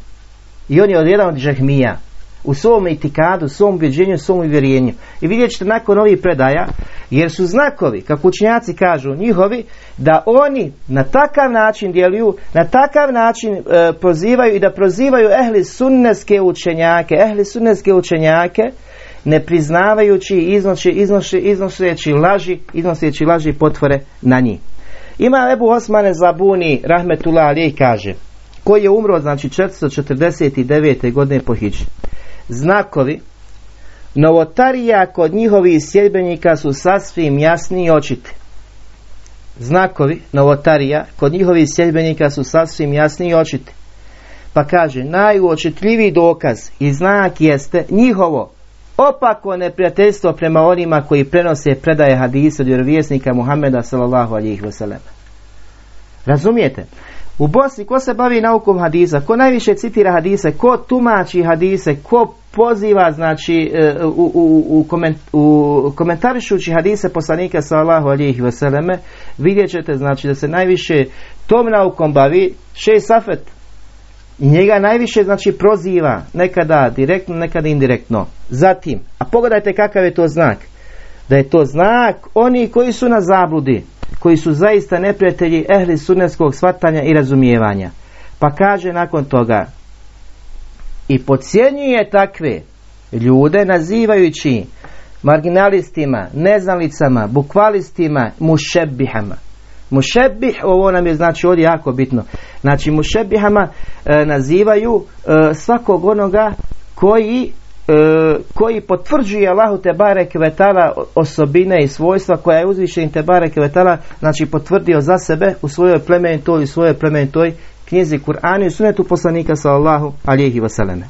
I on je od jedan od džehmija. U svom itikadu, u svom ubjeđenju, u svom uvjerenju. I vidjet ćete nakon ovih predaja, jer su znakovi, kako učenjaci kažu, njihovi, da oni na takav način djeluju, na takav način e, prozivaju i da prozivaju ehli sunneske učenjake, ehli sunneske učenjake, ne priznavajući iznosi, iznosi, iznoseći laži, iznoseći laži potvore na njih. Ima Ebu Osmane Zabuni, Rahmetullah Ali kaže, koji je umro, znači 449. godine po Hiđi. Znakovi novotarija kod njihovih sjedbenika su sasvim jasni i očiti. Znakovi novotarija kod njihovih sjedbenika su sasvim jasni i očiti. Pa kaže, najuočitljiviji dokaz i znak jeste njihovo opako neprijateljstvo prema onima koji prenose predaje hadisa od vjerovjesnika Muhammeda sallallahu. Razumijete? U Bosni ko se bavi naukom hadisa, ko najviše citira hadise, ko tumači hadise, ko poziva znači e, u, u, u, koment, u komentarišući hadise poslanika sallallahu alihi wasallam, vidjet ćete znači da se najviše tom naukom bavi šest safet. I njega najviše znači proziva, nekada direktno, nekada indirektno. Zatim, a pogledajte kakav je to znak. Da je to znak oni koji su na zabludi, koji su zaista neprijatelji ehli sunneskog shvatanja i razumijevanja. Pa kaže nakon toga i podcjenjuje takve ljude nazivajući marginalistima, neznalicama, bukvalistima, mušebihama. Mušebih, ovo nam je znači ovdje jako bitno. Znači mušebihama e, nazivaju e, svakog onoga koji koji potvrđuje Allahu te barek vetala osobine i svojstva koja je uzvišen te barek vetala znači potvrdio za sebe u svojoj plemenitoj i svojoj plemenitoj knjizi Kur'anu i sunetu poslanika sallallahu alihi wasallam.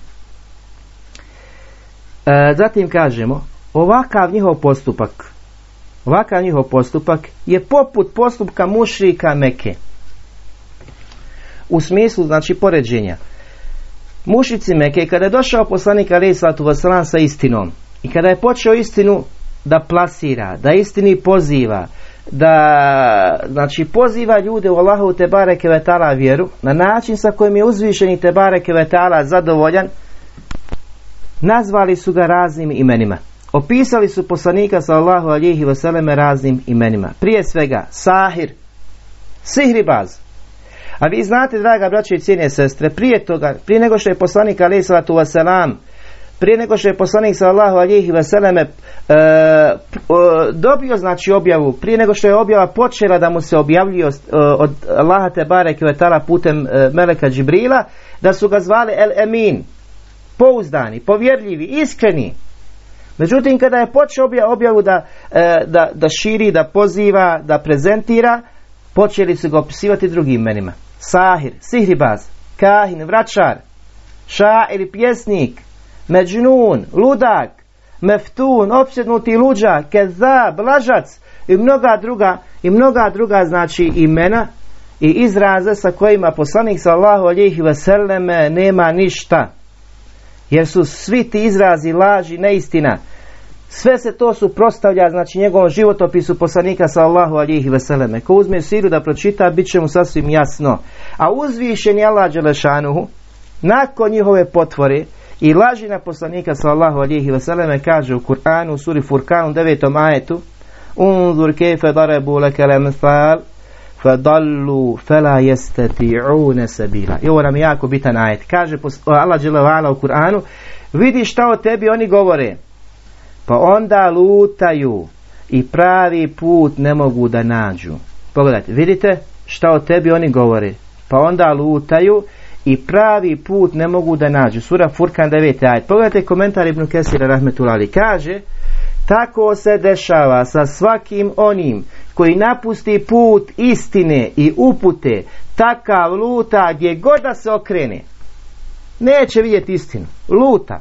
E, zatim kažemo ovakav njihov postupak Ovakav njihov postupak je poput postupka mušrika Meke. U smislu, znači, poređenja. Mušici Meke, kada je došao poslanik alaih sallatu sa istinom i kada je počeo istinu da plasira, da istini poziva, da znači poziva ljude u Allahu te bareke vjeru na način sa kojim je uzvišeni te bareke vetala zadovoljan nazvali su ga raznim imenima. Opisali su poslanika sallahu alihi vseleme raznim imenima. Prije svega Sahir Sihribaz a vi znate draga braće i cijene sestre prije toga prije nego što je poslanik alihi sallatu wasalam prije nego što je poslanik sallahu alihi vseleme e, dobio znači objavu prije nego što je objava počela da mu se objavljuje od Allaha te barek putem e, Meleka Džibrila da su ga zvali El Emin pouzdani, povjerljivi, iskreni. Međutim kada je počeo objavu da, e, da, da širi, da poziva, da prezentira počeli su ga opisivati drugim imenima Sahir, Sihribaz, Kahin, Vračar, Šair, pjesnik, Međnun, Ludak, Meftun, opsjednuti luđa, Kezab, Lažac i mnoga druga i mnoga druga znači imena i izraze sa kojima poslanik sallahu alihi veseleme nema ništa. Jer su svi ti izrazi laži, neistina. Sve se to suprostavlja, znači njegovom životopisu poslanika sallahu alihi veseleme. Ko uzme siru da pročita, bit će mu sasvim jasno. A uzvišeni Allah Đelešanuhu, nakon njihove potvore, i laži na poslanika sallahu alihi vseleme kaže u Kur'anu suri Furkanu devetom ajetu Unzur kefe darebu leke lemthal fadallu fela jestati'une sabila. I ovo nam je jako bitan ajet. Kaže Allah dželevala u Kur'anu vidi šta o tebi oni govore. Pa onda lutaju i pravi put ne mogu da nađu. Pogledajte, vidite šta o tebi oni govore. Pa onda lutaju i pravi put ne mogu da nađu. Sura Furkan 9. ajd. Pogledajte komentar Ibn Kesira Rahmetulali. Kaže, tako se dešava sa svakim onim koji napusti put istine i upute, takav luta gdje god da se okrene. Neće vidjeti istinu. Luta.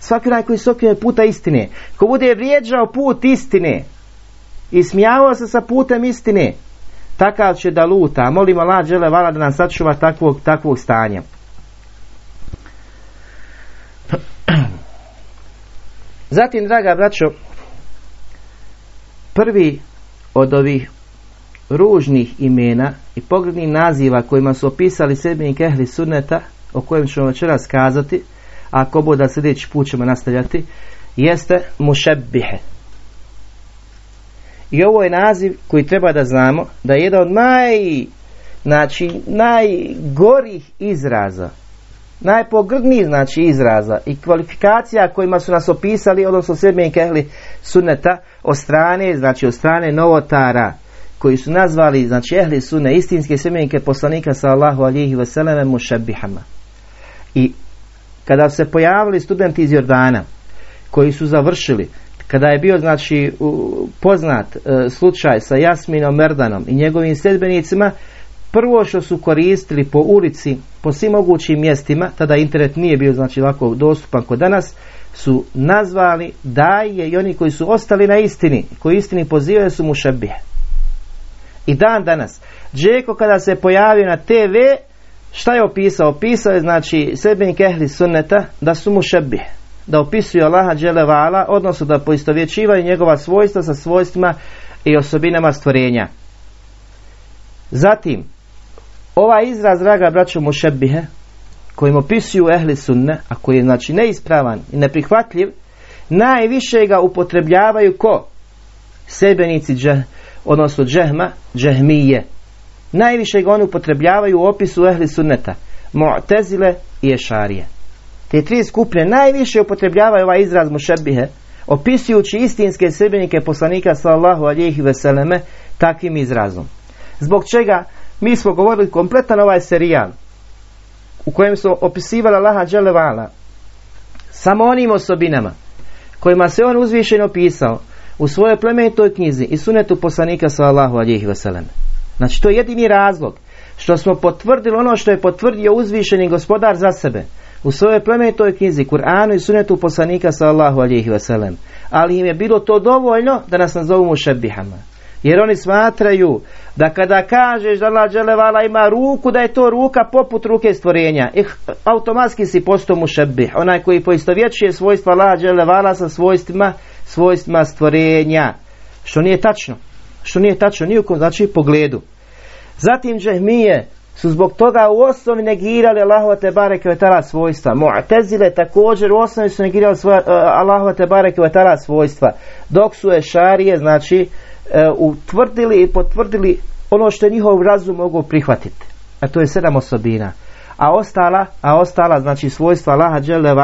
Svaki onaj koji se okrene puta istine. Ko bude vrijeđao put istine i smijavao se sa putem istine, takav će da luta. Molimo Allah žele vala da nam sačuva takvog, takvog stanja. Zatim, draga braćo, prvi od ovih ružnih imena i poglednih naziva kojima su opisali sedminik ehli sunneta, o kojem ćemo večeras kazati, ako bude sljedeći put ćemo nastavljati, jeste mušebbihe. I ovo je naziv koji treba da znamo da je jedan od naj, znači, najgorih izraza, najpogrdnijih znači izraza i kvalifikacija kojima su nas opisali, odnosno sedmi kehli sunneta od strane, znači od strane novotara koji su nazvali, znači ehli sunne, istinske semjenike poslanika sallahu alihi vseleme mušebihama. I kada se pojavili studenti iz Jordana koji su završili kada je bio znači poznat e, slučaj sa Jasminom Merdanom i njegovim sedbenicima, prvo što su koristili po ulici, po svim mogućim mjestima, tada internet nije bio znači ovako dostupan kod danas, su nazvali daje i oni koji su ostali na istini, koji istini pozivaju su mu šebije. I dan danas, Džeko kada se pojavio na TV, šta je opisao? Opisao je znači sedbenik ehli sunneta da su mu šebije da opisuju Allaha dželevala, odnosno da poistovjećivaju njegova svojstva sa svojstvima i osobinama stvorenja. Zatim, ovaj izraz, draga braćo mušebihe, kojim opisuju ehli sunne, a koji je znači neispravan i neprihvatljiv, najviše ga upotrebljavaju ko? Sebenici džeh, odnosno džehma, džehmije. Najviše ga oni upotrebljavaju u opisu ehli sunneta, mu'tezile i ešarije. Te tri skupine najviše upotrebljavaju ovaj izraz mušebihe, opisujući istinske srbenike poslanika sallahu alihi veseleme takvim izrazom. Zbog čega mi smo govorili kompletan ovaj serijal u kojem su opisivali Allaha dželevala samo onim osobinama kojima se on uzvišeno opisao u svojoj plemenitoj knjizi i sunetu poslanika sallahu alihi veseleme. Znači to je jedini razlog što smo potvrdili ono što je potvrdio uzvišeni gospodar za sebe u svojoj plemenitoj knjizi Kur'anu i sunetu poslanika sallahu alihi wasallam. Ali im je bilo to dovoljno da nas nazovu mušebihama. Jer oni smatraju da kada kažeš da Allah dželevala ima ruku, da je to ruka poput ruke stvorenja. Ih, automatski si postao mu šebih. Onaj koji poistovjećuje svojstva Allah dželevala sa svojstvima, svojstvima stvorenja. Što nije tačno. Što nije tačno, ni u kom znači pogledu. Zatim džehmije su zbog toga u osnovi negirali Allahova te bareke svojstva. Mu'tezile također u osnovi su negirali uh, Allahova te bareke svojstva. Dok su ešarije, znači, uh, utvrdili i potvrdili ono što je njihov razum mogu prihvatiti. A to je sedam osobina. A ostala, a ostala znači svojstva Allaha dželle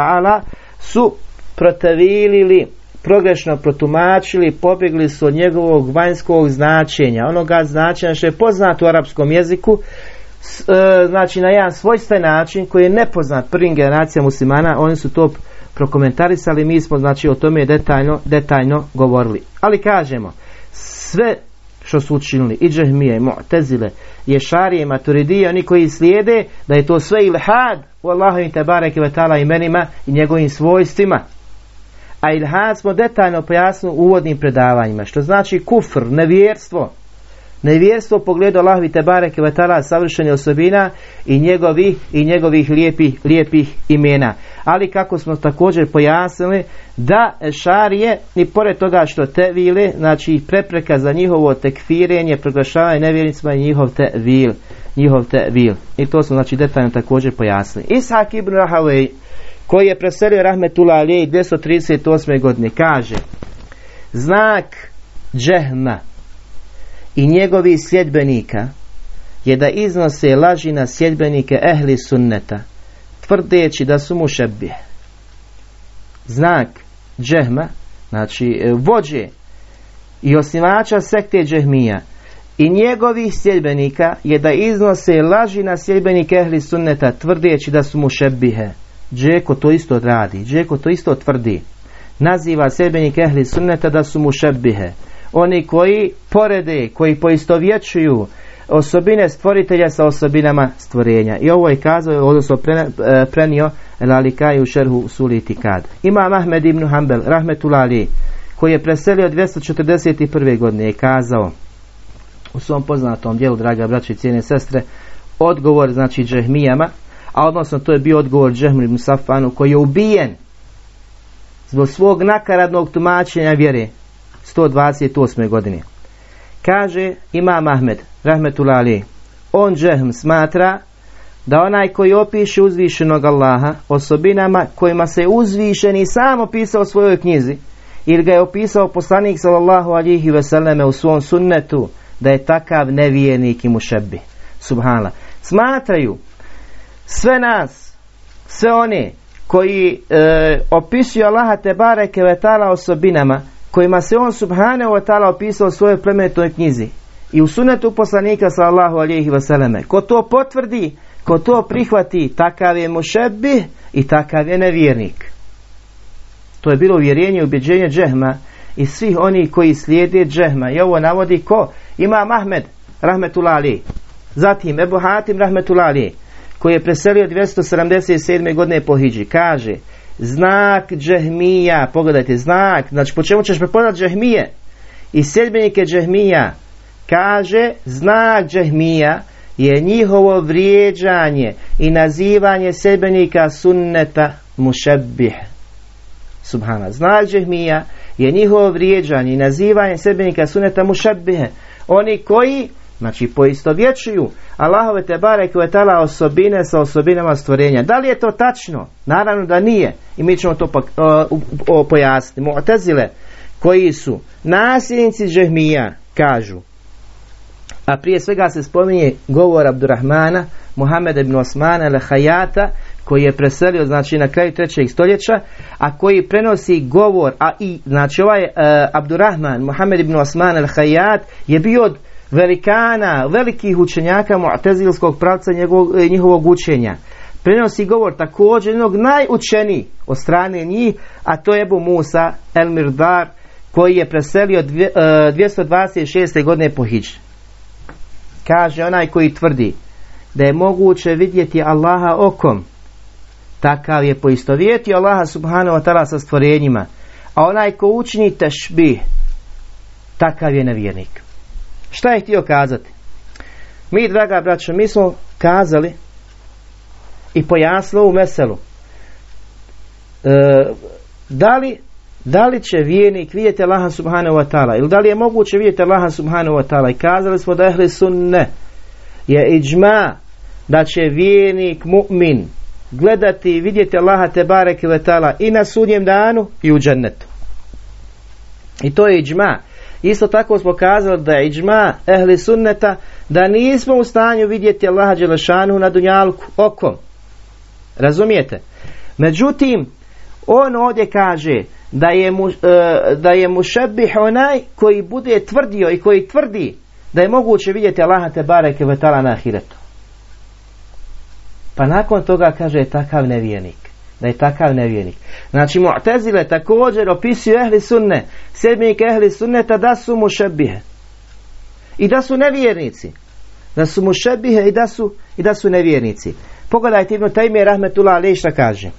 su protevilili progrešno protumačili, pobjegli su od njegovog vanjskog značenja, onoga značenja što je poznato u arapskom jeziku, e, znači na jedan svojstven način koji je nepoznat prvim generacijama muslimana, oni su to prokomentarisali, mi smo znači o tome detaljno, detaljno govorili. Ali kažemo, sve što su učinili i džehmije, i mu'tezile, ješarije, maturidije, oni koji slijede, da je to sve ilhad u Allahovim tebareke i imenima i njegovim svojstvima. A ilhad smo detaljno pojasnili u uvodnim predavanjima, što znači kufr, nevjerstvo. Nevjerstvo pogledu Allahovi Tebare Kvetala savršenih osobina i njegovih, i njegovih lijepih, lijepih imena. Ali kako smo također pojasnili da šarije, ni pored toga što te vile, znači prepreka za njihovo tekfirenje, proglašavanje nevjernicima i njihov te vil. Njihov te vil. I to smo znači detaljno također pojasnili. Ishak ibn Rahavej, koji je preselio Rahmetullah Ali 238. godine, kaže znak džehma i njegovih sljedbenika je da iznose laži na sljedbenike ehli sunneta, tvrdeći da su mu šebije. Znak džehma, znači e, vođe i osnivača sekte džehmija i njegovih sljedbenika je da iznose laži na sljedbenike ehli sunneta, tvrdeći da su mu šebihe Džeko to isto radi, Džeko to isto tvrdi. Naziva sebenik ehli sunneta da su mu šebihe. Oni koji porede, koji poistovjećuju osobine stvoritelja sa osobinama stvorenja. I ovo je kazao, odnosno e, prenio Lalikaj u šerhu Suliti Kad. Ima Ahmed ibn Hanbel, rahmetulali, koji je preselio 241. godine, je kazao u svom poznatom dijelu, draga braći i cijene sestre, odgovor, znači, džehmijama, a odnosno to je bio odgovor Džehmir ibn Safanu koji je ubijen zbog svog nakaradnog tumačenja vjere 128. godine. Kaže Imam Ahmed, rahmetullah ali, on Džehm smatra da onaj koji opiše uzvišenog Allaha osobinama kojima se uzvišeni sam opisao u svojoj knjizi ili ga je opisao poslanik sallallahu alihi veseleme u svom sunnetu da je takav nevijenik i mušebi. Subhanallah. Smatraju sve nas, sve one koji e, opisuju Allaha te bareke vetala osobinama kojima se on subhanahu wa ta'ala opisao u svojoj plemenitoj knjizi i u sunetu poslanika sallahu alihi vseleme. Ko to potvrdi, ko to prihvati, takav je mušebi i takav je nevjernik. To je bilo uvjerenje i ubjeđenje džehma i svih oni koji slijede džehma. I ovo navodi ko? Ima Mahmed, rahmetullah ali. Zatim Ebu Hatim, rahmetullah ali koji je preselio 277. godine po Hidži, kaže znak džehmija, pogledajte, znak, znači po čemu ćeš prepoznat džehmije i sedbenike džehmija, kaže znak džehmija je njihovo vrijeđanje i nazivanje sedbenika sunneta mušebbih. Subhana. Znak džehmija je njihovo vrijeđanje i nazivanje sedbenika sunneta mušebbih. Oni koji Znači poistovjećuju Allahove te barek tala osobine sa osobinama stvorenja. Da li je to tačno? Naravno da nije. I mi ćemo to pojasniti. Mu'tazile koji su nasljednici džehmija kažu a prije svega se spominje govor Abdurrahmana Muhammed ibn Osmana al Hayata koji je preselio znači na kraju trećeg stoljeća a koji prenosi govor a i znači ovaj uh, Abdurrahman Muhammed ibn Osman al Hayat je bio od velikana, velikih učenjaka mu'tezilskog pravca njegovog, e, njihovog učenja. Prenosi govor također jednog najučeniji od strane njih, a to je Ebu Musa El Mirdar, koji je preselio dvije, 226. E, godine po Hidž. Kaže onaj koji tvrdi da je moguće vidjeti Allaha okom, takav je poistovjetio Allaha subhanahu wa ta'ala sa stvorenjima, a onaj ko učini tešbih, takav je nevjernik. Šta je htio kazati? Mi, draga braća, mi smo kazali i pojasnili ovu meselu. E, da li da li će vijenik vidjeti Allaha subhanahu wa ta'ala ili da li je moguće vidjeti Allaha subhanahu wa ta'ala i kazali smo da ehli sunne je iđma da će vijenik mu'min gledati i vidjeti Allaha te barek i i na sudnjem danu i u džennetu. I to je iđma. Isto tako smo kazali da je iđma ehli sunneta da nismo u stanju vidjeti Allaha Đelešanu na dunjalku okom. Razumijete? Međutim, on ovdje kaže da je, mu, e, da je mušebih onaj koji bude tvrdio i koji tvrdi da je moguće vidjeti Allaha te bareke na ahiretu. Pa nakon toga kaže takav nevijenik. Da je takav nevijenik. Znači Mu'tezile također opisuju ehli sunne, sedmijek ehli sunneta da su mušebihe. I da su nevjernici. Da su mušebihe i da su, i da su nevjernici. Pogledajte Ibn Taymi Rahmetullah Ali šta kaže.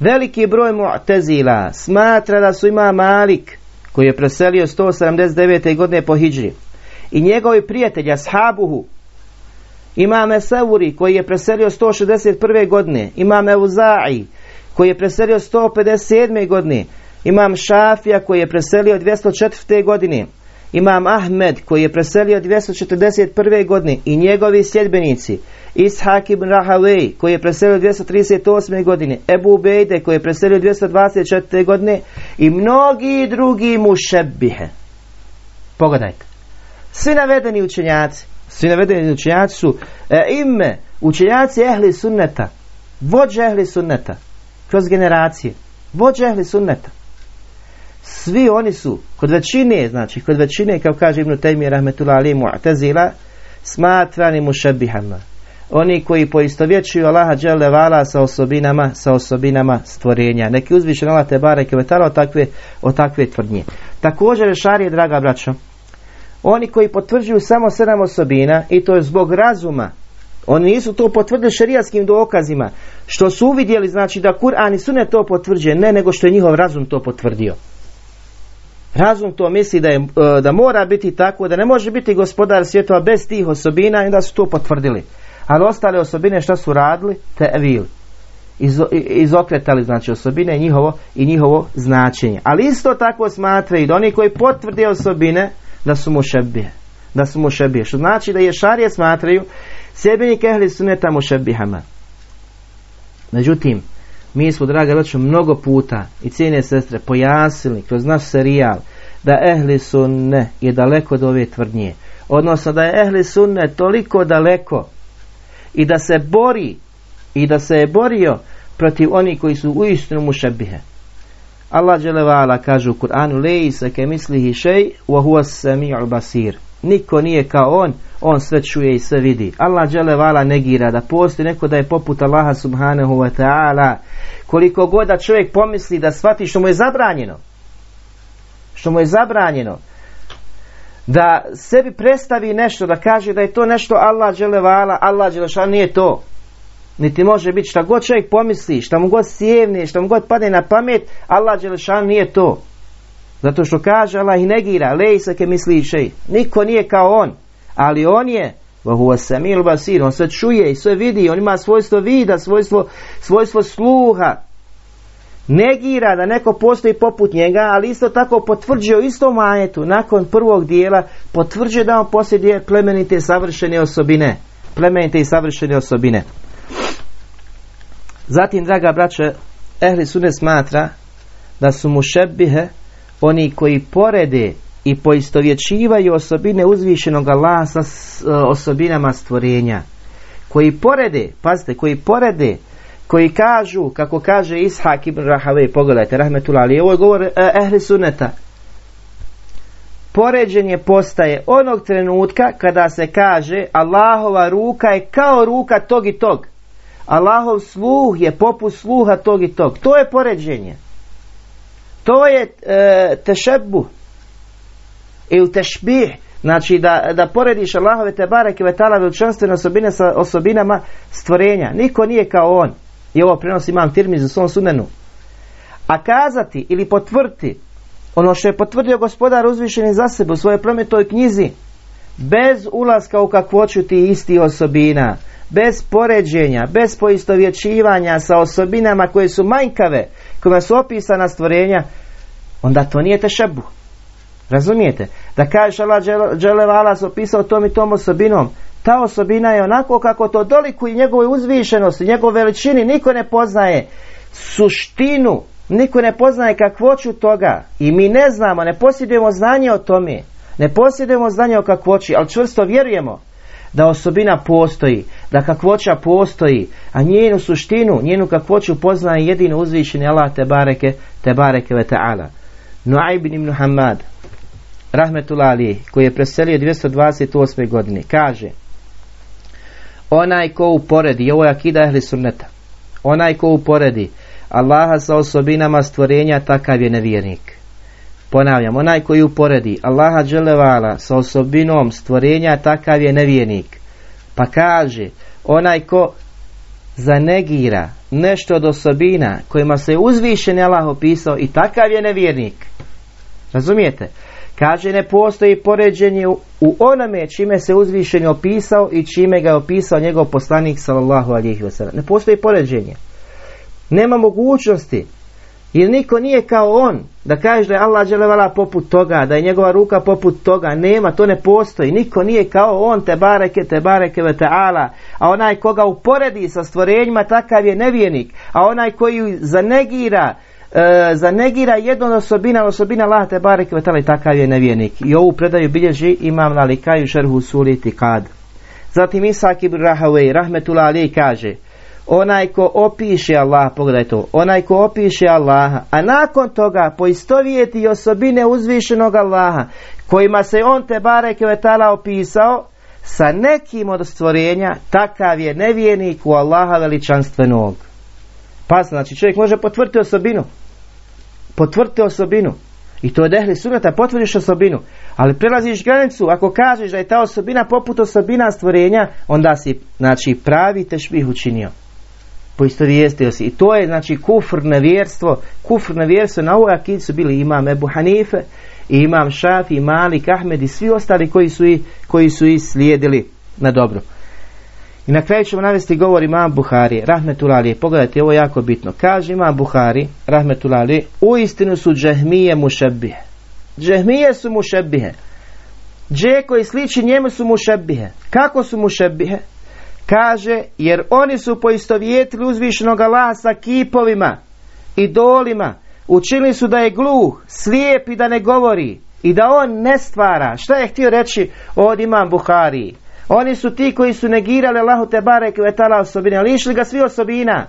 Veliki broj Mu'tezila smatra da su ima Malik koji je preselio 179. godine po Hidžri i njegovi prijatelji Ashabuhu Imam Eseuri koji je preselio 161. godine. Imam Euza'i koji je preselio 157. godine. Imam Šafija koji je preselio 204. godine. Imam Ahmed koji je preselio 241. godine i njegovi sljedbenici. Ishak ibn Rahavej koji je preselio 238. godine. Ebu Bejde koji je preselio 224. godine i mnogi drugi mušebihe. Pogledajte. Svi navedeni učenjaci svi navedeni učenjaci su e, ime, učenjaci ehli sunneta, vođe ehli sunneta, kroz generacije, vođe ehli sunneta. Svi oni su, kod većine, znači kod većine, kao kaže Ibn Taymi rahmetullah ali mu'tazila, smatrani mušabihama. Oni koji poistovjećuju Allaha dželle vala sa osobinama, sa osobinama stvorenja. Neki uzvišen Allah te bareke o takve, o takve tvrdnje. Također, šarije, draga braćo, oni koji potvrđuju samo sedam osobina i to je zbog razuma. Oni nisu to potvrdili šerijatskim dokazima. Što su uvidjeli znači da Kur'an i Sunet to potvrđuje, ne nego što je njihov razum to potvrdio. Razum to misli da, je, e, da mora biti tako, da ne može biti gospodar svjetova bez tih osobina i onda su to potvrdili. Ali ostale osobine što su radili? Tevil. Iz, izokretali znači osobine njihovo, i njihovo značenje. Ali isto tako smatraju da oni koji potvrde osobine da su mušebije. Da su mušebije. Što znači da je šarije smatraju sebenik ehli suneta mušebihama. Međutim, mi smo, draga već mnogo puta i cijene sestre pojasnili kroz naš serijal da ehli sunne je daleko do ove tvrdnje. Odnosno da je ehli sunne toliko daleko i da se bori i da se je borio protiv onih koji su uistinu mušebihe. Allah dželevala kaže u Kur'anu Lejsa ke mislihi šej wa huwa sami'u basir. Niko nije kao on, on sve čuje i sve vidi. Allah dželevala negira da postoji neko da je poput Allaha subhanahu wa ta'ala. Koliko god da čovjek pomisli da shvati što mu je zabranjeno. Što mu je zabranjeno. Da sebi predstavi nešto, da kaže da je to nešto Allah dželevala, Allah dželešan nije to niti može biti šta god čovjek pomisli, šta mu god sjevne, šta mu god padne na pamet, Allah Đelešan nije to. Zato što kaže Allah i negira, lej se ke misli šej. Niko nije kao on, ali on je, basir, on sve čuje i sve vidi, on ima svojstvo vida, svojstvo, svojstvo sluha. Negira da neko postoji poput njega, ali isto tako potvrđuje u istom majetu, nakon prvog dijela, potvrđuje da on posjeduje plemenite savršene osobine. Plemenite i savršene osobine. Zatim, draga braće, Ehli Sune smatra da su mu šebihe oni koji porede i poistovjećivaju osobine uzvišenog Allaha sa e, osobinama stvorenja. Koji porede, pazite, koji porede, koji kažu, kako kaže Ishak ibn Rahave, pogledajte, rahmetullah, ali ovo je govor eh, Ehli Suneta. Poređenje postaje onog trenutka kada se kaže Allahova ruka je kao ruka tog i tog. Allahov sluh je poput sluha tog i tog. To je poređenje. To je e, tešebu ili tešbih. Znači da, da porediš Allahove te bareke vetala veličanstvene osobine sa osobinama stvorenja. Niko nije kao on. I ovo prenosi imam tirmi za svom sunenu. A kazati ili potvrditi ono što je potvrdio gospodar uzvišeni za sebe u svojoj plemetoj knjizi bez ulaska u kakvoću ti isti osobina, bez poređenja, bez poistovjećivanja sa osobinama koje su manjkave, kojima su opisana stvorenja, onda to nije tešebu. Razumijete? Da kažeš Allah se opisao tom i tom osobinom, ta osobina je onako kako to doliku i njegove uzvišenosti, njegove veličini, niko ne poznaje suštinu, niko ne poznaje kakvoću toga i mi ne znamo, ne posjedujemo znanje o tome, ne posjedujemo znanje o kakvoći, ali čvrsto vjerujemo da osobina postoji, da kakvoća postoji, a njenu suštinu, njenu kakvoću poznaje jedino uzvišeni Allah te bareke, te bareke ve ta'ala. Nuaib ibn Muhammad, rahmetullah ali, koji je preselio 228. godine, kaže onaj ko uporedi, ovo je akida ehli sunneta, onaj ko uporedi Allaha sa osobinama stvorenja, takav je nevjernik. Ponavljam, onaj koji uporedi Allaha dželevala sa osobinom stvorenja, takav je nevjernik. Pa kaže, onaj ko zanegira nešto od osobina kojima se uzvišen Allah opisao i takav je nevjernik. Razumijete? Kaže ne postoji poređenje u onome čime se uzvišen opisao i čime ga je opisao njegov poslanik sallallahu alihi. Ne postoji poređenje. Nema mogućnosti. Jer niko nije kao on da kaže da je Allah dželevala poput toga, da je njegova ruka poput toga. Nema, to ne postoji. Niko nije kao on, te bareke, te bareke ve ta'ala. A onaj koga uporedi sa stvorenjima, takav je nevjenik. A onaj koji zanegira, e, zanegira jednu od osobina, osobina Allah te bareke ve ta'ala, takav je nevjenik. I ovu predaju bilježi imam lalikaju šerhu suliti kad. Zatim Isak ibn Rahavej, rahmetullah ali kaže, onaj ko opiše Allah, pogledaj to, onaj ko opiše Allaha, a nakon toga poistovijeti osobine uzvišenog Allaha, kojima se on te bareke vetala opisao, sa nekim od stvorenja, takav je nevijenik u Allaha veličanstvenog. Pa znači čovjek može potvrditi osobinu. Potvrditi osobinu. I to je dehli sunata, potvrdiš osobinu. Ali prelaziš granicu, ako kažeš da je ta osobina poput osobina stvorenja, onda si, znači, pravi tešbih učinio poistovijestio si. I to je znači kufr nevjerstvo, kufr nevjerstvo na ovoj akid su bili imam Ebu Hanife, i imam Šafi, Malik, Ahmed i svi ostali koji su, i, koji su i slijedili na dobro. I na kraju ćemo navesti govor imam Buhari, rahmetulali, pogledajte, ovo je jako bitno. Kaže imam Buhari, rahmetulali, u istinu su džehmije mušebihe. Džehmije su mušebihe. Dže koji sliči njemu su mušebihe. Kako su mušebihe? Kaže, jer oni su poistovjetili uzvišenog Allaha sa kipovima, idolima, učinili su da je gluh, slijep i da ne govori i da on ne stvara. Šta je htio reći od imam Buhari? Oni su ti koji su negirali Allahu te barek vetala osobine, lišili ga svi osobina.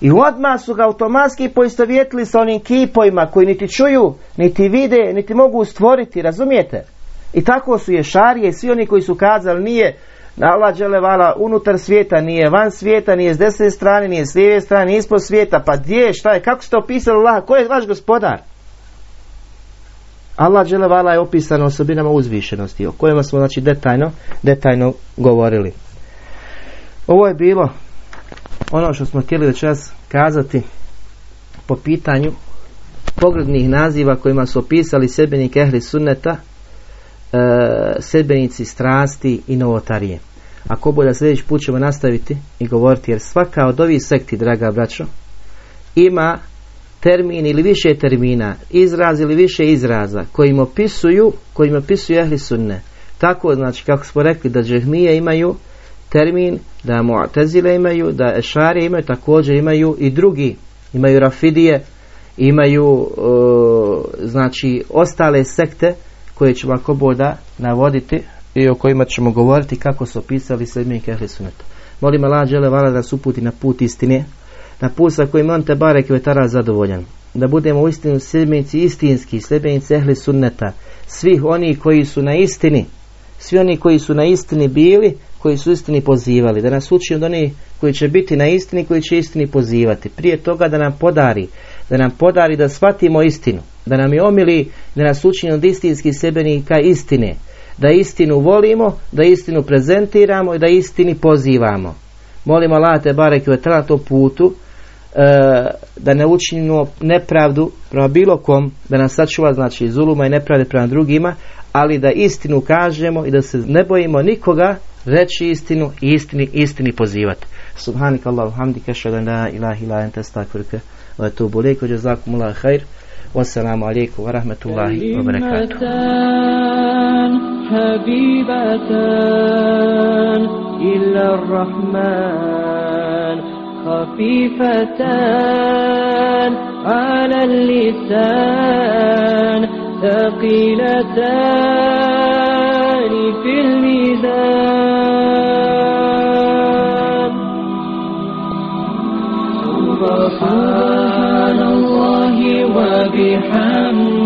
I odmah su ga automatski poistovjetili sa onim kipovima koji niti čuju, niti vide, niti mogu stvoriti, razumijete? I tako su ješarije i svi oni koji su kazali nije Allah vala unutar svijeta, nije van svijeta, nije s desne strane, nije s lijeve strane, nije ispod svijeta. Pa gdje, šta je, kako ste opisali Allah, ko je vaš gospodar? Allah vala je opisan osobinama uzvišenosti, o kojima smo znači detaljno, detaljno govorili. Ovo je bilo ono što smo htjeli večeras kazati po pitanju poglednih naziva kojima su opisali sebenik ehli sunneta, e, sedbenici strasti i novotarije. Ako bolje sljedeći put ćemo nastaviti i govoriti, jer svaka od ovih sekti, draga braćo, ima termin ili više termina, izraz ili više izraza kojim opisuju, kojim opisuju ehli sunne. Tako znači kako smo rekli da džehmije imaju termin, da mu'tazile imaju, da ešarije imaju, također imaju i drugi, imaju rafidije, imaju znači ostale sekte koje ćemo ako boda navoditi i o kojima ćemo govoriti kako su opisali sljedbenike ehli sunneta. Molim Allah žele vala da nas uputi na put istine, na put sa kojim on te barek vetara zadovoljan. Da budemo uistinu sljedbenici istinski, sljedbenici ehli sunneta, svih oni koji su na istini, svi oni koji su na istini bili, koji su istini pozivali, da nas uči od onih koji će biti na istini, koji će istini pozivati. Prije toga da nam podari, da nam podari da shvatimo istinu, da nam je omili, da nas učini od istinskih sebenika istine, da istinu volimo, da istinu prezentiramo i da istini pozivamo. Molimo Allah te barek u to putu e, da ne učinimo nepravdu prema bilo kom, da nas sačuva znači zuluma i nepravde prema drugima, ali da istinu kažemo i da se ne bojimo nikoga reći istinu i istini, istini pozivati. Subhanika Allah, hamdika, šalana, la ilaha ila ente stakvirke, wa ulaha, hajr. khair. والسلام عليكم ورحمة الله وبركاته. حبيبتان إلا الرحمن. خفيفتان على اللسان. ثقيلتان في الميزان. سبحان وبحمده